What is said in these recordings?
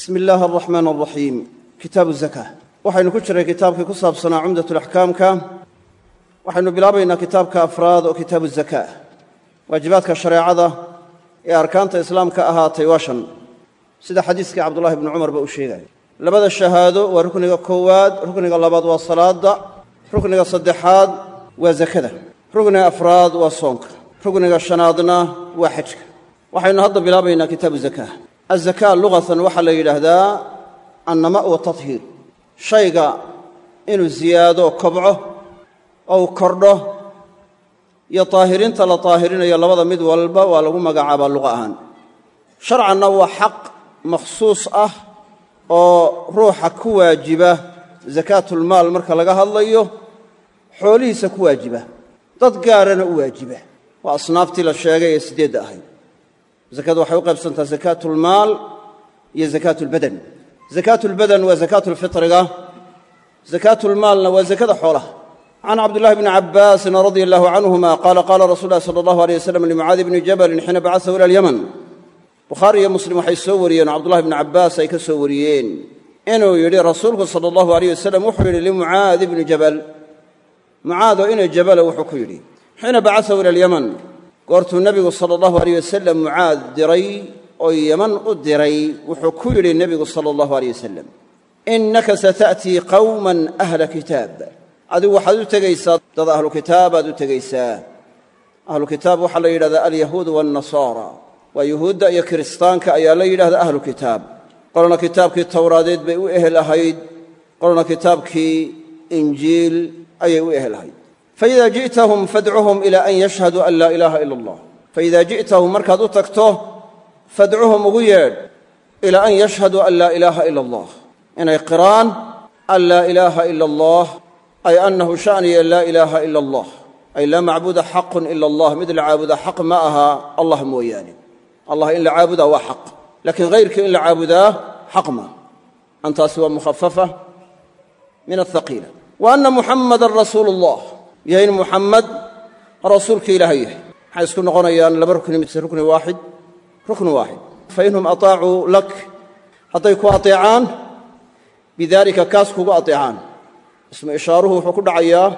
bismi illaahi araxmaan araxiim kitaabu zaka waxaynu ku jiray kitaabkii ku saabsanaa cumdatulaxkaamka waxaynu bilaabaynaa kitaabka afraad oo kitaabu zaka waajibaadka shareecada ee arkaanta islaamka ahaatay waa shan. Sida xadiiskii cabdullahi bnu cumarba uu sheegayo labada shahaado waa rukniga koowaad rukniga labaad waa salaadda rukniga saddexaad waa zakada. Rukniga afraad waa soonka. Rukniga shanaadna waa xajka. Waxaynu hadda bilaabaynaa kitaabu zaka azaka luqatan waxaa la yidhaahdaa annama wa tathiir shayga inuu ziyaado kobco ou kordho iyo taahirinta la taahirinayo labada mid walba waa lagu magacaabaa luqa ahaan sharcanna waa xaq makhsuus ah oo ruuxa ku waajiba sakaatulmaal marka laga hadlayo xoolihiisa ku waajiba dad gaarana u waajiba waa asnaaftii la sheegay ee siddeedda ahayd zakadu waxay u qaybsantaa zakaatulmaal iyo zakaatulbadan zakaatulbadan waa zakaatulfitriga zakaatulmaalna waa zakada xoolaha. Can cabdillahi bni cabbaasin radia allahu canhuma qaala qaala rasul ulahi sala allahu aleyh wasalam limucaadi bni jabalin xiina bacasahu ila alyaman. Bukhaari iyo muslim waxay soo wariyeen oo cabdullahi bni cabbaas ay ka soo wariyeen inuu yidhi rasuulku sala allahu aleyh wasalam wuxuu yidhi limucaadi bni jabal. Mucaado ina jabala wuxuu ku yidhi xiina bacasahu ila alyaman goortuu nebigu sala allahu aleyh wasalam mucaad diray oo yaman u diray wuxuu ku yidhi nebigu sala allahu aleyh wasalam innaka sata'tii qawman ahla kitaab. Adigu waxaad u tegaysaa dad ahlu kitaabaad u tegaysaa. Ahlu kitaab waxaa la yidhahdaa alyahuud waannasaara waa yuhuudda iyo kiristaanka ayaa la yidhahda ahlu kitaab. Qolna kitaabkii towraadeed bay u ehel ahayd qolna kitaabkii injiil ayay u ehel ahayd faida ji'tahum fadcuhum ila an yashhaduu an laa ilaaha ila allah faida ji'tahum markaad u tagto fadcuhum ugu yeedh ilaa an yashhaduu an laa ilaaha ila allah inay qiraan an laa ilaaha ila allah ay annahu sha'niya laa ilaaha ila allah ay laa macbuuda xaqun ila allah mid la caabuda xaq ma aha allah mooyaane allah in la caabudaa waa xaq laakiin hayrkii in la caabudaa xaq ma antaasi waa mukhafafa min athaqiila wa anna muxammadan rasuulu allah iyo in muxamed rasuulka ilaahay yahay. Maxay isku noqonayaan laba rukni mise rukni waaxid rukni waaxid fa inhum ataacuu lak. Hadday ku ateecaan bidaalika kaas kugu ateecaan. Ismu ishaaruhu wuxuu ku dhacayaa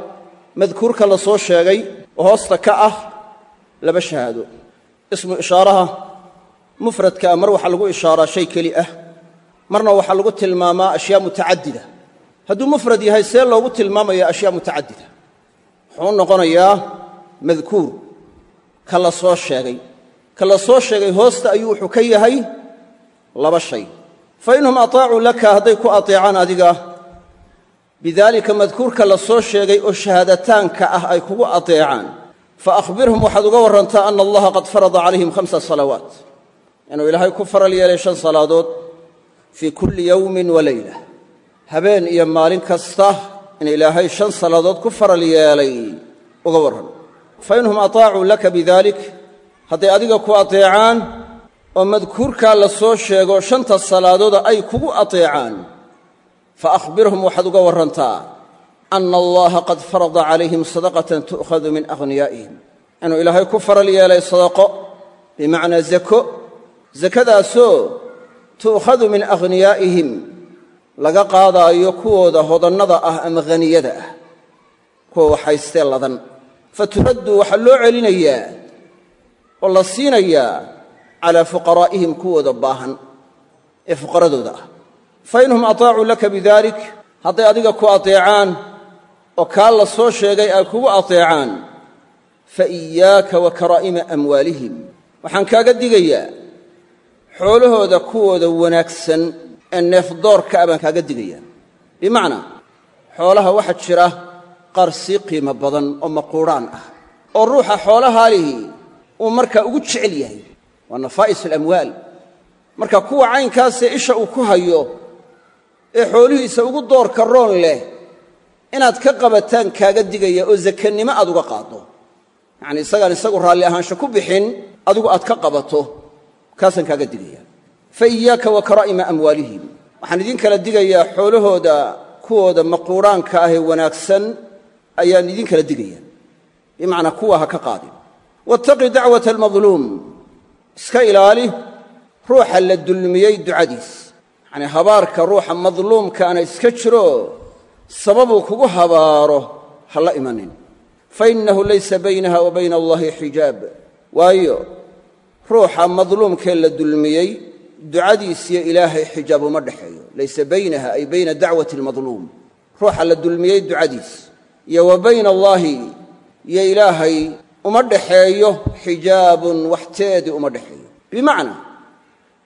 madkuurka la soo sheegay oo hoosta ka ah laba shahaado. Ismu ishaaraha mufradkaa mar waxaa lagu ishaaraa shay keli ah. Marna waxaa lagu tilmaamaa ashyaa mutacadida. Hadduu mufrad yahay see loogu tilmaamaya ashyaa mutacadida wuxuu u noqonayaa madkuur. Ka la soo sheegay. Ka la soo sheegay hoosta ayuu wuxuu ka yahay laba shay. Fa inhum ataacuu laka hadday ku ateecaan adiga. Bidaalika madkuurka la soo sheegay oo shahaadataanka ah ay kugu ateecaan. Fa akhbirhum waxaad uga warrantaa ana allaha qad farada calayhim khamsa salawaat. Inuu ilaahay ku faral yeelay shan salaadood fii kulli yowmin wa leyla habeen iyo maalin kasta in ilaahay shan salaadood ku faral yeelay uga warran. Fa inhum ataacuu laka bidalik hadday adiga ku ateecaan oo madkuurkaa la soo sheego shanta salaadooda ay kugu ateecaan fa akhbirhum waxaad uga warrantaa anna allaha qad farada calayhim sadaqatan tu'khadu min aghniyaa'ihim. Inuu ilaahay ku faral yeelay sadaqo bimacnaa zako. Sakadaasoo tu'khadu min aghniyaa'ihim laga qaadaayo kuwooda hodannada ah ama haniyada ah kuwa waxhaystee ladan. Fa turaddu waxaa loo celinayaa oo la siinayaa calaa fuqaraa'ihim kuwooda baahan ee fuqaradooda ah. Fa inhum ataacuu laka bidalik hadday adiga ku ateecaan oo kaa la soo sheegay ay kugu ateecaan fa iyaaka wa karaa'ima amwaalihim. Waxaan kaaga digayaa xoolahooda kuwooda wanaagsan ee neefdoorka a baan kaaga digayaa. Bimacnaa xoolaha waxaa jira qaar sii qiimo badan oo maquudhaan ah oo ruuxa xoolahaalihii uu markaa ugu jecel yahay. Waa nafaa'is alamwaal marka kuwa caynkaasee isha uu ku hayo ee xoolihiisa ugu doorka roon leh inaad ka qabataan kaaga digaya oo sakannimo aad uga qaaddo. Yacanii isagaan isagu raalli ahaansho ku bixin adigu aad ka qabato kaasaan kaaga digaya fa iyaaka wa karaa'ima amwaalihim. Waxaan idin kala digayaa xoolahooda kuwooda maquudhaanka ah ee wanaagsan ayaan idin kala digaya bimacnaa kuwa ha ka qaadin. Wattaqi dacwata almadluum. Iska ilaali ruuxa la dulmiyey ducadiis. Yacnii habaarka ruuxa madluumkaana iska jiro sababuu kugu habaaro ha la imanin. Fa innahu laysa baynaha wa bayna allahi xijaab. Waayo ruuxa madluumkee la dulmiyey ducadiisiyo ilaahay xijaab uma dhexeeyo. Laysa baynaha ay bayna dacwati almadluum. Ruuxa la dulmiyey ducadiis. Iyo wa bayna allaahi iyo ilaahay uma dhexeeyo xijaabun waxteedii uma dhexeeyo. Bimacnaa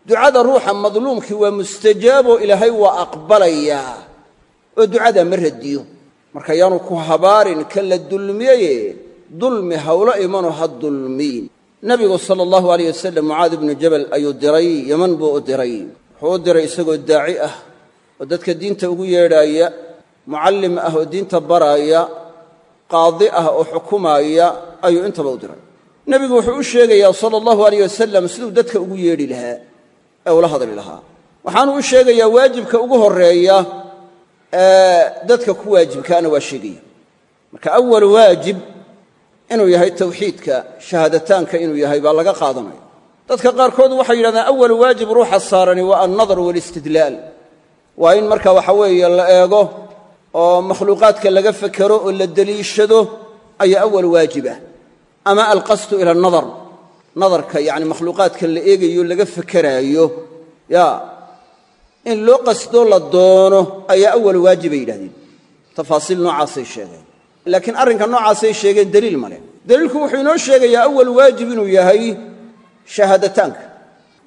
ducada ruuxa madluumkii waa mustajaaboo ilaahay waa aqbalayaa oo ducadaa ma radiyo. Marka yaanu ku habaarin ka la dulmiyeye dulmi hawlo imanoo ha dulmiin nebigu sala allahu alayh wasalam mucaad ibnu jabal ayuu diray yeman buu u diray. Wuxuu u diray isagoo daaci ah oo dadka diinta ugu yeedhaaya mucallim ah oo diinta baraaya qaadi ah oo xukumaaya ayuu intaba u diray. Nebigu wuxuu u sheegayaa sala allahu alayh wasalam siduu dadka ugu yeedhi lahaa ee ula hadli lahaa. Waxaanu u sheegayaa waajibka ugu horreeya ee dadka ku waajibkaana waa sheegaya. Marka awal waajib inuu yahay tawxiidka shahaadataanka inuu yahay baa laga qaadanaya dadka qaarkood waxay yidhahdaan awal waajib ruuxa saarani waa alnadar waalistidlaal waa in marka waxa weeye la eego oo makhluuqaadka laga fekero oo la deliishado ayaa awal waajib ah ama alqasdu ila anadar nadarka yacni makhluuqaadka la eegayo laga fekeraayo ya in loo qasdoo la doono ayaa awal waajibay yidhahdeen. Tafaasiil noocaasay sheegeen laakiin arrinka noocaasay sheegeen deliil male deliilku wuxuu inoo sheegayaa awal waajib inuu yahay shahaadataanka.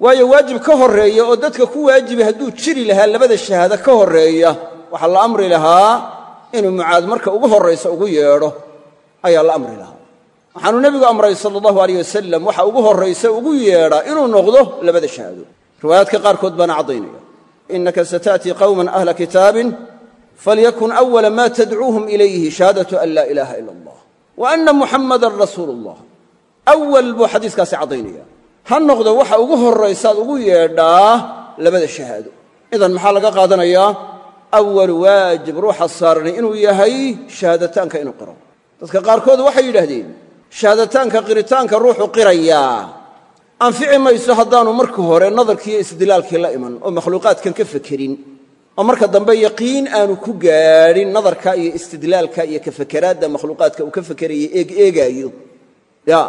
Waayo waajib ka horreeya oo dadka ku waajiba hadduu jiri lahaa labada shahaado ka horreeya waxaa la amri lahaa inuu mucaad marka ugu horraysa ugu yeedho ayaa la amri lahaa. Waxaanuu nebigu amray sala allahu alayh wasalam waxa ugu horraysa ugu yeedha inuu noqdo labada shahaado. Riwaayaadka qaarkood baana caddaynaya. Innaka sata'tii qawman ahla kitaabin falyakun awala ma tadcuuhum ilayhi shahaadatu an laa ilaaha ila allah wa anna muxammadan rasuulu allah awal buu xadiiskaasi caddaynaya ha noqdo waxa ugu horraysaad ugu yeedhaa labada shahaado idan maxaa laga qaadanayaa awal waajib ruuxa saarani inuu yahay shahaadataanka inuu qiro dadka qaarkood waxay yidhaahdeen shahaadataanka qiritaanka ruuxu qirayaa anfici mayso haddaanu marka hore nadarkii iyo isdilaalkii la iman oo makhluuqaadkan ka fekerin oo marka dambe yaqiin aanu ku gaadhin nadarka iyo istidlaalka iyo ka fekeraadda makhluuqaadka uu ka fekeraya eeg eegaayo. Ya.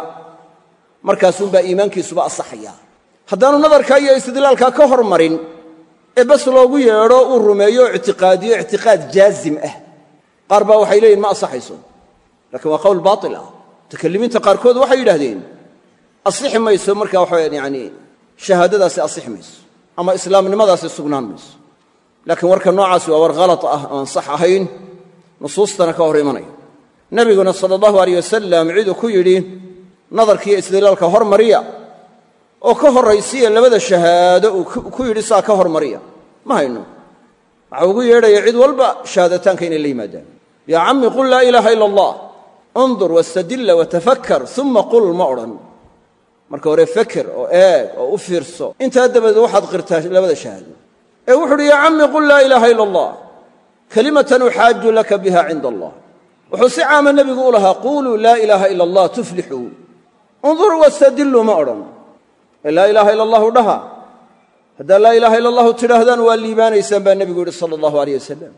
Markaasuunbaa iimaankiisuba asaxaya. Haddaanu nadarka iyo istidlaalka ka hormarin ee bas loogu yeedho uu rumeeyo o ictiqaadiyo ictiqaad jaazim ah. Qaar baa waxay leeyihiin ma asaxayso. Lakiin waa qowl baatil ah. Mutakallimiinta qaarkood waxay yidhahdeen asixi mayso marka waxaweyan yani shahaadadaasi asixi mayso ama islaamnimadaasi sugnaan mayso laakiin warka noocaasi waa war khalad ah oan sax ahayn. Nusuustana ka hor imanaya. Nebiguna sala allahu aleyh wasalam ciduu ku yidhi nadarkiiyo istidlaalka hormariya oo ka horraysiya labada shahaado uu ku yidhi saa ka hormariya ma hayno. Waxa ugu yeedhaya cid walba shahaadataanka inay la yimaadaan. Yaa cammi qul laa ilaaha ila allah. Undur wastadilla watafakar uma qul ma odhan. Marka hore feker oo eeg oo u fiirso. Intaa dabadeed waxaad qirtaa labada shahaado ee wuxu uhi yaa cammi qul laa ilaaha ila allah kalimatan uxaaju laka biha cinda allah. Wuxuu si caama nebigu u lahaa quuluu laa ilaaha ila allah tuflixuu undur wastadilluu ma odhan. Ee laa ilaaha ila allahu dhaha? Haddaa laa ilaaha ila allahu tidhaahdaan waa liibaanaysaan baa nebigu yidhi sala allahu aleyh wasalam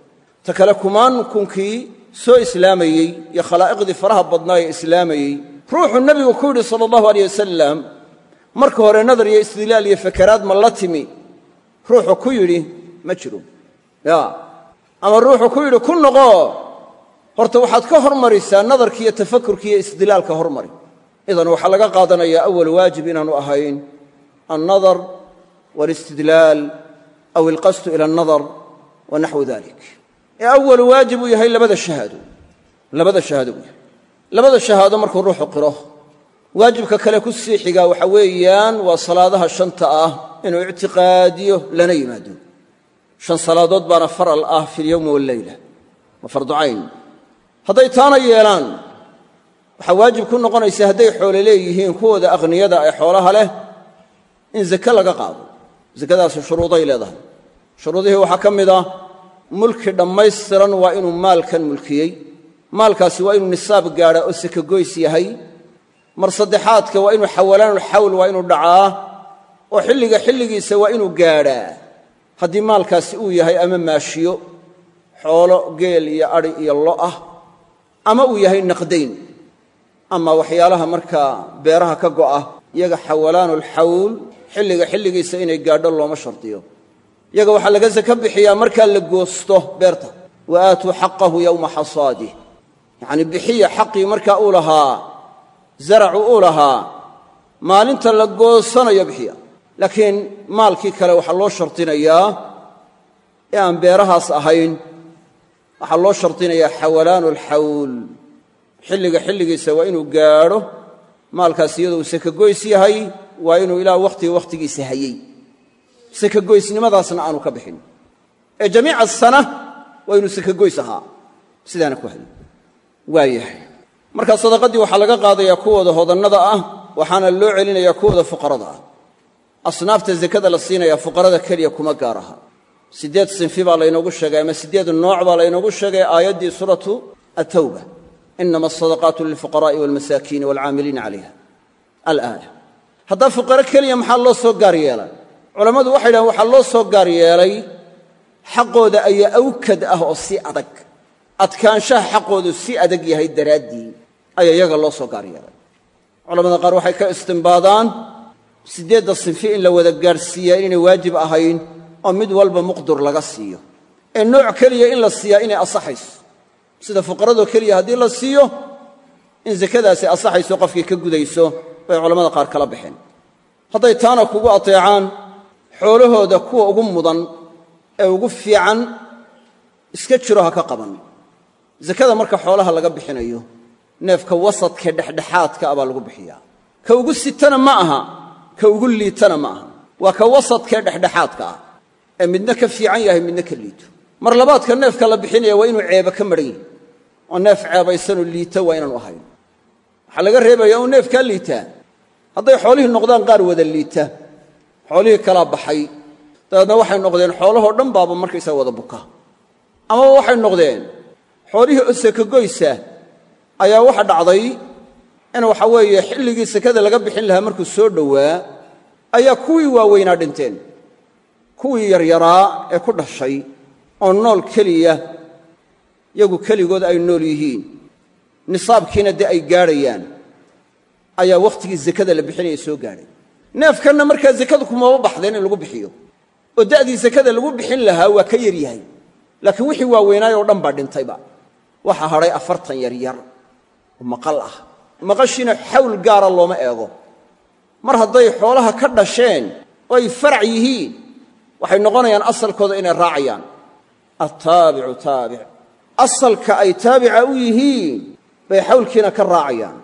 ta kale kumaan kunkii soo islaamayey iyo khalaa'iqdii faraha badnaa ee islaamayey ruuxuu nebigu ku yidhi sala allahu wasalam marka hore nadar iyo istidlaal iyo fakeraad ma la timi ruuxu ku yidhi ma jiro. Ya. Ama ruuxu ku yidhi ku noqo. Horta waxaad ka hormarisaa nadarki iyo tafakurki iyo istidlaalka hormari. Idan waxaa laga qaadanayaa awal waajib inaanu ahayn. Alnadar waalistidlaal aw alqasdu ila alnadar wa naxwu dalik ee awal waajib uu yahay labada shahaado. Labada shahaado uu yahay. Labada shahaado markuu ruuxu qiro waajibka kale ku sii xigaa waxa weeyaan waa salaadaha shanta ah inuu ictiqaadiyo lana yimaado. Shan salaadood baana faral ah fi lyowmi walleyla waa farducayn hadday taana yeelaan waxaa waajib ku noqonaysa hadday xoole leeyihiin kuwooda aqniyada ee xoolaha leh in zake laga qaado. Zakadaasi shuruuday leedahay. Shuruudihii waxaa ka mid ah mulki dhammaystiran waa inuu maalkan mulkiyey. Maalkaasi waa inuu nisaab gaadhaa oo sakagoys yahay. Mar saddexaadka waa inuu xawalaanulxawl waa inuu dhacaa oo xilliga xilligiisa waa inuu gaadhaa. Haddii maalkaasi uu yahay ama maashiyo xoolo geel iyo adhi iyo lo ah ama uu yahay naqdayn ama waxyaalaha markaa beeraha ka go'a iyaga xawalaanulxawl xilliga xilligiisa inay gaadho looma shardiyo. Iyaga waxaa laga saka bixiyaa markaa la goosto beerta. Wa aatuu xaqahu yowma xasaadih yacnii bixiya xaqii markaa uu lahaa zaracu uu lahaa maalinta la goosanayo bixiya laakiin maalkii kale waxaa loo shardinayaa ee aan beerahaas ahayn waxaa loo shardinayaa xawalaanu alxawl xilliga xilligiisa waa inuu gaadho maalkaas iyadoo uu sakagoys yahay waa inuu ilaa wakhtiga wakhtigiisa hayey sakagoysnimadaasna aanu ka bixin. Ee jamiica sana waa inuu sakagoys ahaa. Sidaana ku hayay waa yahay. Marka sadaqaddii waxaa laga qaadayaa kuwooda hodannada ah ah asnaafta zakada la siinaya fuqarada keliya kuma gaar aha. Siddeed sinfi baa laynoogu sheegay ama siddeed nooc baa laynoogu sheegay aayaddii suuratu atawba inama asadaqaatu lilfuqara'i walmasaakiini waalcaamiliina calayha. Alaaya. Haddaa fuqaro keliya maxaa loo soo gaar yeelay? Culammadu waxay dhahen waxaa loo soo gaar yeelay xaqooda ayaa awkad ah oo si adag. Adkaanshaha xaqoodu si adag yahay daraaddii ayaa iyaga loo soo gaar yeelay. Culamada qaar waxay ka istimbaadaan siddeedda sinfi in la wada gaadhsiiyaa inaynay waajib ahayn oo mid walba muqdur laga siiyo. Ee nooc keliya in la siiyaa inay asaxayso. Sida fuqaradoo keliya haddii la siiyo in sakadaasi asaxayso qofkii ka gudayso bay culamada qaar kala baxeen. Hadday taana kugu ateecaan xoolahooda kuwa ugu mudan ee ugu fiican iska jiro ha ka qaban. Sakada marka xoolaha laga bixinayo neefka wasadkee dhexdhexaadka ah baa lagu bixiyaa. Ka ugu sitana ma aha ka ugu liitana ma aha. Waa ka wasadkee dhexdhexaadka ah. Ee midna ka fiican yahay midna ka liito. Mar labaadka neefka la bixinaya waa inuu ceeba ka maran yahi oo neef ceebaysanoo liita waa inaanu ahayn. Waxaa laga reebaya uu neefkaa liitaa hadday xoolihii noqdaan qaar wada liita. Xoolihii kalaa baxay. Dabeedna waxay noqdeen xoolahoo dhan baaba markaysaa wada buka. Amaba waxay noqdeen xoolihii oo sakagoysa ayaa waxa dhacday in waxa weeye xilligii sakada laga bixin lahaa markuu soo dhowaa ayaa kuwii waaweynaa dhinteen. Kuwii yaryaraa ee ku dhashay oo nool keliya yagu keligood ay nool yihiin. Nisaabkiina dee ay gaadhayaan ayaa wakhtigii sakada la bixinaya soo gaadhay. Neefkanna markaa sakadu kumaba baxdeen in lagu bixiyo. Oo da'dii sakada lagu bixin lahaa waa ka yar yahay. Laakiin wixii waaweynaay oo dhan baa dhintayba. Waxaa hadhay afartan yaryar. Oo maqal ah maqashiina xawl gaara looma eego. Mar hadday xoolaha ka dhasheen oo ay farac yihiin waxay noqonayaan asalkooda inay raacayaan. Attaabicu taabic. Asalka ay taabica u yihiin bay xawlkiina ka raacayaan.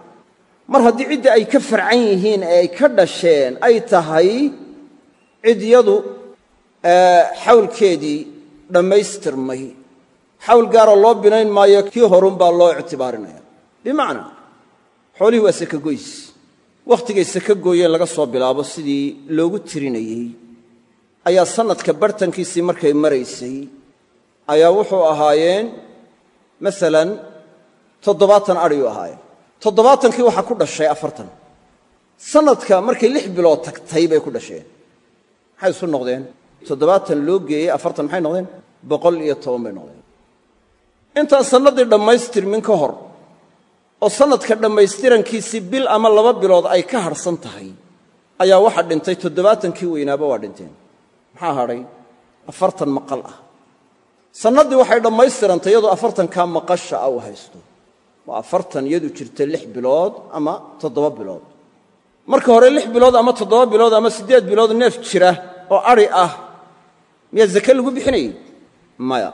Mar haddii cidda ay ka farcan yihiin ee ay ka dhasheen ay tahay cidyadu xawlkeedii dhammaystirmay. Xawl gaara loo binayn maayo kii horunbaa loo ictibaarinaya. Bimacnaa xoolihii waa sakagoys wakhtigay saka gooyeen laga soo bilaabo sidii loogu tirinayey. Ayaa sannadka bartankiisii markay maraysay. Ayaa wuxuu ahaayeen masalan toddobaatan adhiyu ahaayeen toddobaatankii waxaa ku dhashay afartan. Sannadka markay lix bilood tagtay bay ku dhasheen. Maxay isu noqdeen? Toddobaatan loo geeyey afartan maxay noqdeen? Boqol iyo toban bay noqdeen. Intaan sannaddii dhammaystirmin ka hor oo sannadka dhammaystirankiisii bil ama laba bilood ay ka hadhsan tahay ayaa waxaa dhintay toddobaatankii weynaaba waa dhinteen. Maxaa hadhay afartan maqal ah. Sannaddii waxay dhammaystirantay iyadoo afartankaa maqasha ah uu haysto. Waa afartan iyadu jirta lix bilood ama toddoba bilood. Marka hore lix bilood ama toddoba bilood ama siddeed bilood neef jira oo adhi ah miyaa zake lagu bixinayey maya.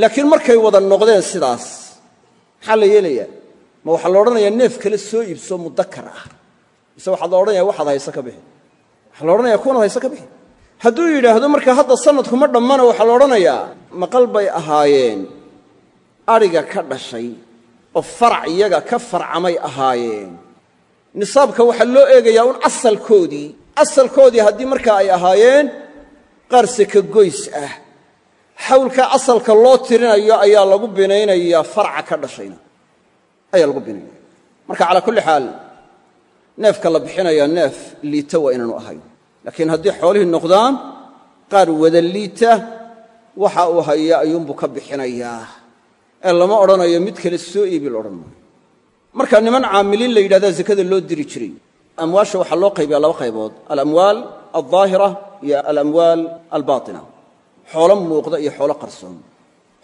Laakiin markay wada noqdeen sidaas maxaa la yeelayaa ma waxaa la odhanayaa neef kale soo iibso mudakar ah. Mise waxaa la odhanaya waxaad hayse ka bixi waxaa la odhanaya kuwanaad hayse ka bixi hadduu yidhaahdo marka hadda sannadkuma dhammana waxaa la odhanayaa maqal bay ahaayeen adhiga ka dhashay oo farac iyaga ka farcamay ahaayeen. Nisaabka waxaa loo eegayaa un asalkoodii asalkoodii haddii markaa ay ahaayeen qaar sakagoys ah. Xawlka asalka loo tirinayo ayaa lagu binaynayaa farca ka dhashayna ayaa lagu binaynaya marka calaa kulli xaal neefka la bixinayaa neef liita waa inaanu ahayn. Laakiin haddii xoolihii noqdaan qaar wada liita waxa uu haya ayuunbuu ka bixinayaa. Ee lama odhanayo mid kale soo iibi la odhan maayo. Marka niman caamiliin la yidhahdaa zakada loo diri jiray. Amwaasha waxaa loo qaybiyaa laba qaybood alamwaal aldaahira iyo alamwaal albaatina. Xoolo muuqda iyo xoolo qarsoon.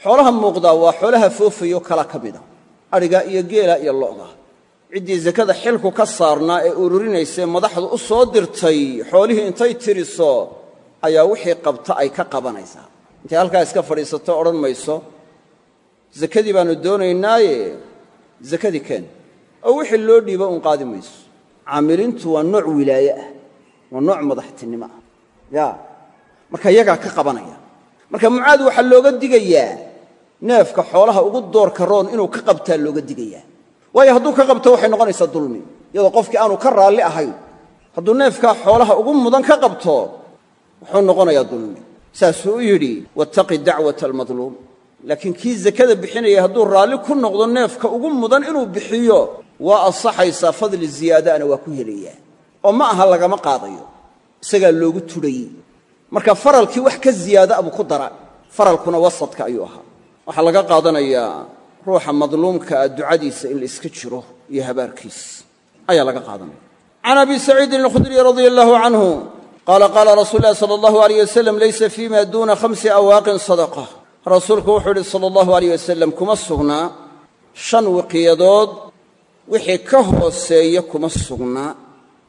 Xoolaha muuqdaa waa xoolaha foofayo kala ka mida adhiga iyo geela iyo lo'da. Ciddii zakada xilku ka saarnaa ee ururinaysae madaxdu u soo dirtay xoolihii intay tiriso ayaa wixii qabta ay ka qabanaysaa. Intay halkaa iska fadhiisato odhan mayso zakadii baannu doonaynaaye zakadii keen. Oo wixii loo dhiibo uun qaadi mayso. Caamiliintu waa nooc wilaaye ah waa nooc madaxtinimo ah. Ya marka iyagaa ka qabanaya. Marka mucaad waxaa looga digayaa neefka xoolaha ugu doorka roon inuu ka qabtaa looga digayaa. Waayo hadduu ka qabto waxay noqonaysaa dulmi iyadoo qofkii aanu ka raalli ahayn. Hadduu neefkaa xoolaha ugu mudan ka qabto wuxuu noqonayaa dulmi. Saasuu u yidhi wattaqi dacwata almadluum. Laakiin kii zakada bixinaya hadduu raalli ku noqdo neefka ugu mudan inuu bixiyo waa ansaxaysaa fadli ziyaadaana waa ku helayaa. Oo ma aha lagama qaadayo isagaa loogu tudhayey marka faralkii wax ka ziyaada abuu ku dara faralkuna wasadka ayuu ahaa waxaa laga qaadanayaa ruuxa madluumkaa ducadiisa in la iska jiro iyo habaarkiis. Ayaa laga qaadanaya. Can abi saciidin alkhudriy radia allahu canhu qaala qaala rasuulu llahi sala allahu alayh wasalam laysa fiima duuna khamsi awaaqin sadaqa. Rasuulku wuxuu yidhi sala allahu alayh wasalam kuma sugnaa shan wiqiyadood wixii ka hooseeya kuma sugnaa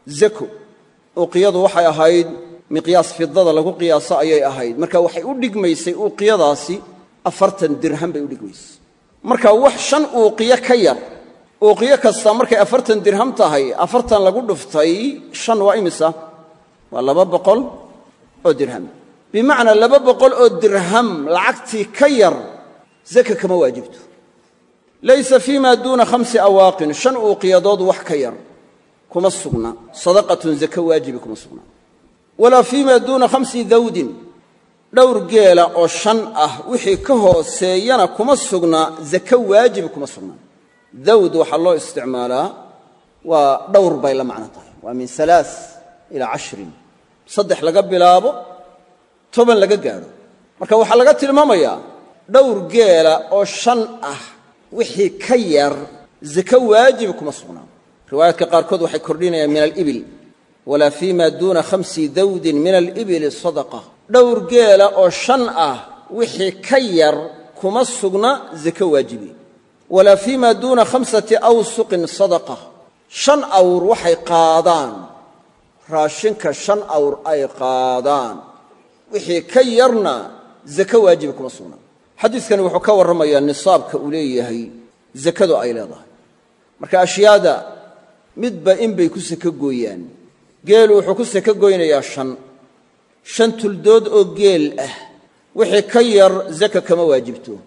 zako uqiyadu waxay ahayd miqyaas fidada lagu qiyaaso ayay ahayd. Marka waxay u dhigmaysay uuqiyadaasi afartan dirham bay u dhigmaysay marka wax shan uuqiyo ka yar uuqiyo kasta markay afartan dirham tahay afartan lagu dhuftay shan waa imisa? Waa laba boqol oo dirham. Bimacnaa laba boqol oo dirham lacagtii ka yar zaka kama waajibto. Laysa fii ma duuna khamsi awaaqin shan uuqiyadood wax ka yar kuma sugna. Sadaqatun zaka waajibi kuma sugna. Walaa fii ma duuna khamsi dawdin dhowr geela oo shan ah wixii ka hooseeyana kuma sugna zaka waajibi kuma sugna. Dawd waxaa loo isticmaalaa waa dhowr bay la macno tahay. Waa min alaa ilaa cashrin. Saddex laga bilaabo toban laga gaadho. Marka waxaa laga tilmaamayaa dhowr geela oo shan ah wixii ka yar zaka waajibi kuma sugnaa riwaayaadka qaarkood waxay kordhinayaan min alibil. Walaa fii ma duuna khamsi dawdin min alibili sadaqa dhowr geela oo shan ah wixii ka yar kuma sugna zako waajibi. Walaa fii ma duuna khamsati awsuqin sadaqa. Shan awr waxay qaadaan. Raashinka shan awr ay qaadaan. Wixii ka yarna zako waajibi kuma sugna. Xadiidkani wuxuu ka warramayaa nisaabka uu leeyahay zakadu ay leedahay. Marka ashyaada midba in bay ku sako gooyaan. Geelu wuxuu ku sako goynayaa shan shan tuldood oo geel ah wixii ka yar zaka kama waajibto.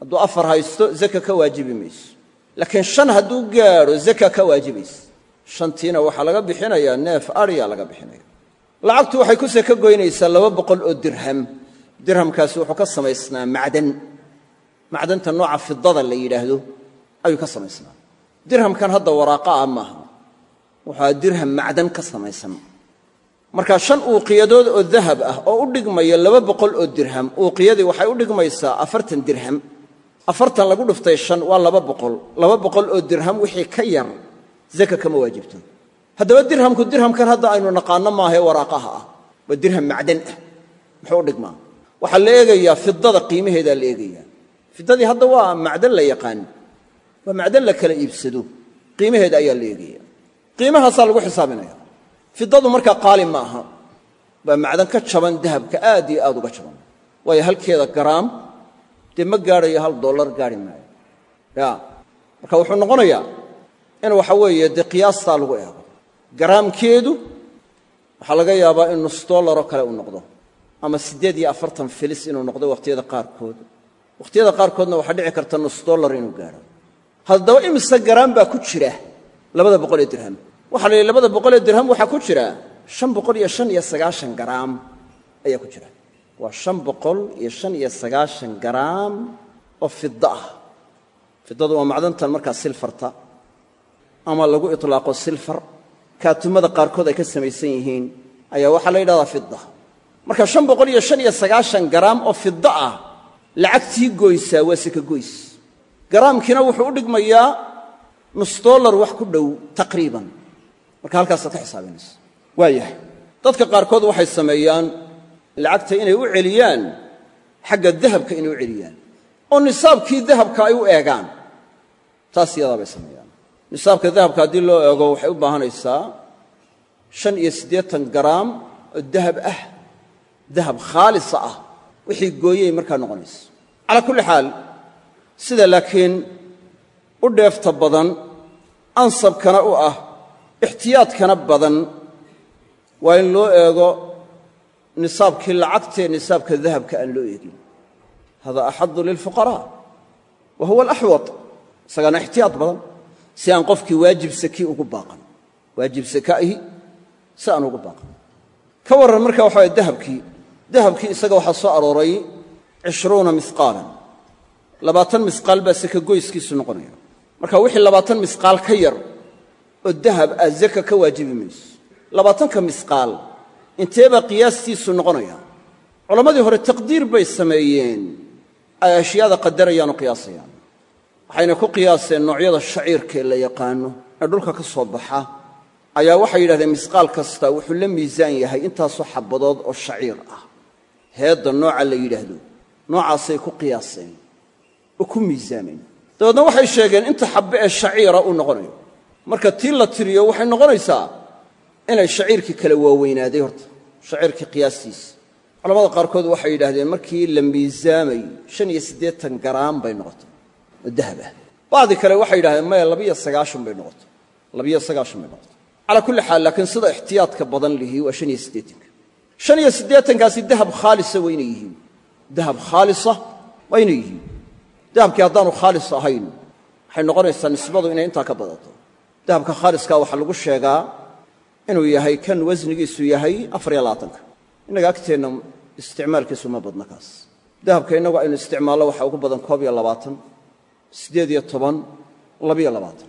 Hadduu afar haysto zaka ka waajibi mayso. Laakiin shan hadduu gaadho zaka ka waajibaysa. Shantiina waxaa laga bixinayaa neef adhiyaa laga bixinaya lacagtu waxay ku sako goynaysaa laba boqol oo dirham. Dirhamkaasi wuxuu ka samaysnaa macdan. Macdanta nooca fidada la yidhaahdo ayuu ka samaysnaa. Dirhamkan hadda waraaqa ah maaha. Wuxua dirham macdan ka samaysan marka shan uuqiyadood oo dahab ah oo u dhigmaya laba boqol oo dirham uuqiyadii waxay u dhigmaysaa afartan dirham. Afartan lagu dhuftay shan waa laba boqol. Laba boqol oo dirham wixii ka yar zaka kama waajibto haddaba dirhamku dirhamkan hadda aynu naqaanno maahae waraaqaha ah. Waa dirham macdan ah. Muxuu u dhigmaa? Waxaa la eegayaa fidada qiimaheedaa la eegayaa. Fidadii hadda waa macdan la yaqaan. Waa macdan la kala iibsado. Qiimaheeda ayaa la eegaya qiimahaasaa lagu xisaabinaya fidadu markaa qaali ma aha waa macdan ka jaban dahabka aad iyo aad uga jaban. Waayo halkeeda garaam dee ma hal dollar gaari maayo. Ya marka wuxuu noqonayaa in waxa weeye dee qiyaastaa lagu eego. Garaamkeedu waxaa laga yaabaa in nus dollaroo kale uu noqdo. Ama siddeed iyo afartan filis inuu noqdo wakhtiyada qaarkood. Wakhtiyada qaarkoodna waxaa dhici karta nus dollar inuu gaadho. Haddaba imise garaam baa ku jira labada boqol ee dirham waxa la yidhi labada boqol ee dirham waxaa ku jira shan boqol iyo shan iyo sagaashan garaam ayaa ku jira. Waa shan boqol iyo shan iyo sagaashan garaam oo fidda ah. Fiddadu waa macdantan markaa silfarta ama lagu itlaaqo silfar. Kaatumada qaarkood ay ka samaysan yihiin ayaa waxaa la yidhahdaa fidda. Marka shan boqol iyo shan iyo sagaashan garaam oo fidda ah lacagtii goysaa waa seka goys. Garaamkiina wuxuu u dhigmayaa nus dollar wax ku dhow taqriiban marka halkaasaad ka xisaabinaysa waa yahay. Dadka qaarkood waxay sameeyaan lacagta inay u celiyaan xagga dahabka inay u celiyaan oo nisaabkii dahabka ay u eegaan. Taas iyadaa bay sameeyaan. Nisaabka dahabka haddii loo eego waxay u baahanaysaa shan iyo siddeetan garaam oo dahab ah dahab khaalisa ah. Wixii gooyey markaa noqonaysa calaa kulli xaal sida laakiin u dheefta badan ansabkana u ah ixtiyaadkana badan waa in loo eego nisaabkii lacagtee nisaabka dahabka aan loo eegin. Hada axadu lilfuqaraa wa huwa alaxwad isagaana ixtiyaad badan. Si aan qofkii waajib ugu baaqan waajib si aan ugu baaqan. Ka warran marka waxa waye dahabkii dahabkii isaga waxaa soo arooray cishruuna misqaalan. Labaatan misqaal baa saka goyskiisu noqonaya marka wixii labaatan misqaal ka yar oo dahab ah zaka ka waajibi mayso. Labaatanka misqaal inteebaa qiyaastiisu noqonaya. Culammadii hore taqdiir bay sameeyeen ay ashyaada qadarayaan oo qiyaasayaan. Waxayna ku qiyaaseen noocyada shaciirkaee la yaqaano ee dhulka ka soo baxa ayaa waxay yidhahdeen misqaal kasta wuxuu la miisaan yahay intaasoo xabadood oo shaciir ah. Heedda nooca la yidhaahdo noocaasay ku qiyaaseen oo ku miisaameen dabeedna waxay sheegeen inta xabbe ee shaciira uu noqonayo marka tii la tiriyo waxay noqonaysaa inay shaciirkii kala waaweynaaday horta shaciirkii qiyaastiisa culamada qaarkood waxay yidhaahdeen markii la miisaamay shan iyo siddeetan garaam bay noqotay oo dahab ah. Bacdi kale waxay yidhahdeen maya labiyo sagaashan bay noqotay labiyo sagaashan bay noqotay. Calaa kulli xaal laakiin sida ixtiyaadka badan lihi waa shan iyo siddeetanka. Shan iyo siddeetankaasi dahab khaalisa waa yihiin. Dahab khaalisa waa yihiin. Dahabkii haddaanu khaalis ahayn waxay noqonaysaa nisbadu inay intaa ka badato dahabka khaaliskaa waxaa lagu sheegaa inuu yahay kan wasnigiisu yahay afariyo labaatanka. Innaga agteenna isticmaalkiisu ma badna kaas. Dahabka innagu aynu isticmaallo waxaa ugu badan koob iyo labaatan siddeed iyo toban labiyo labaatan.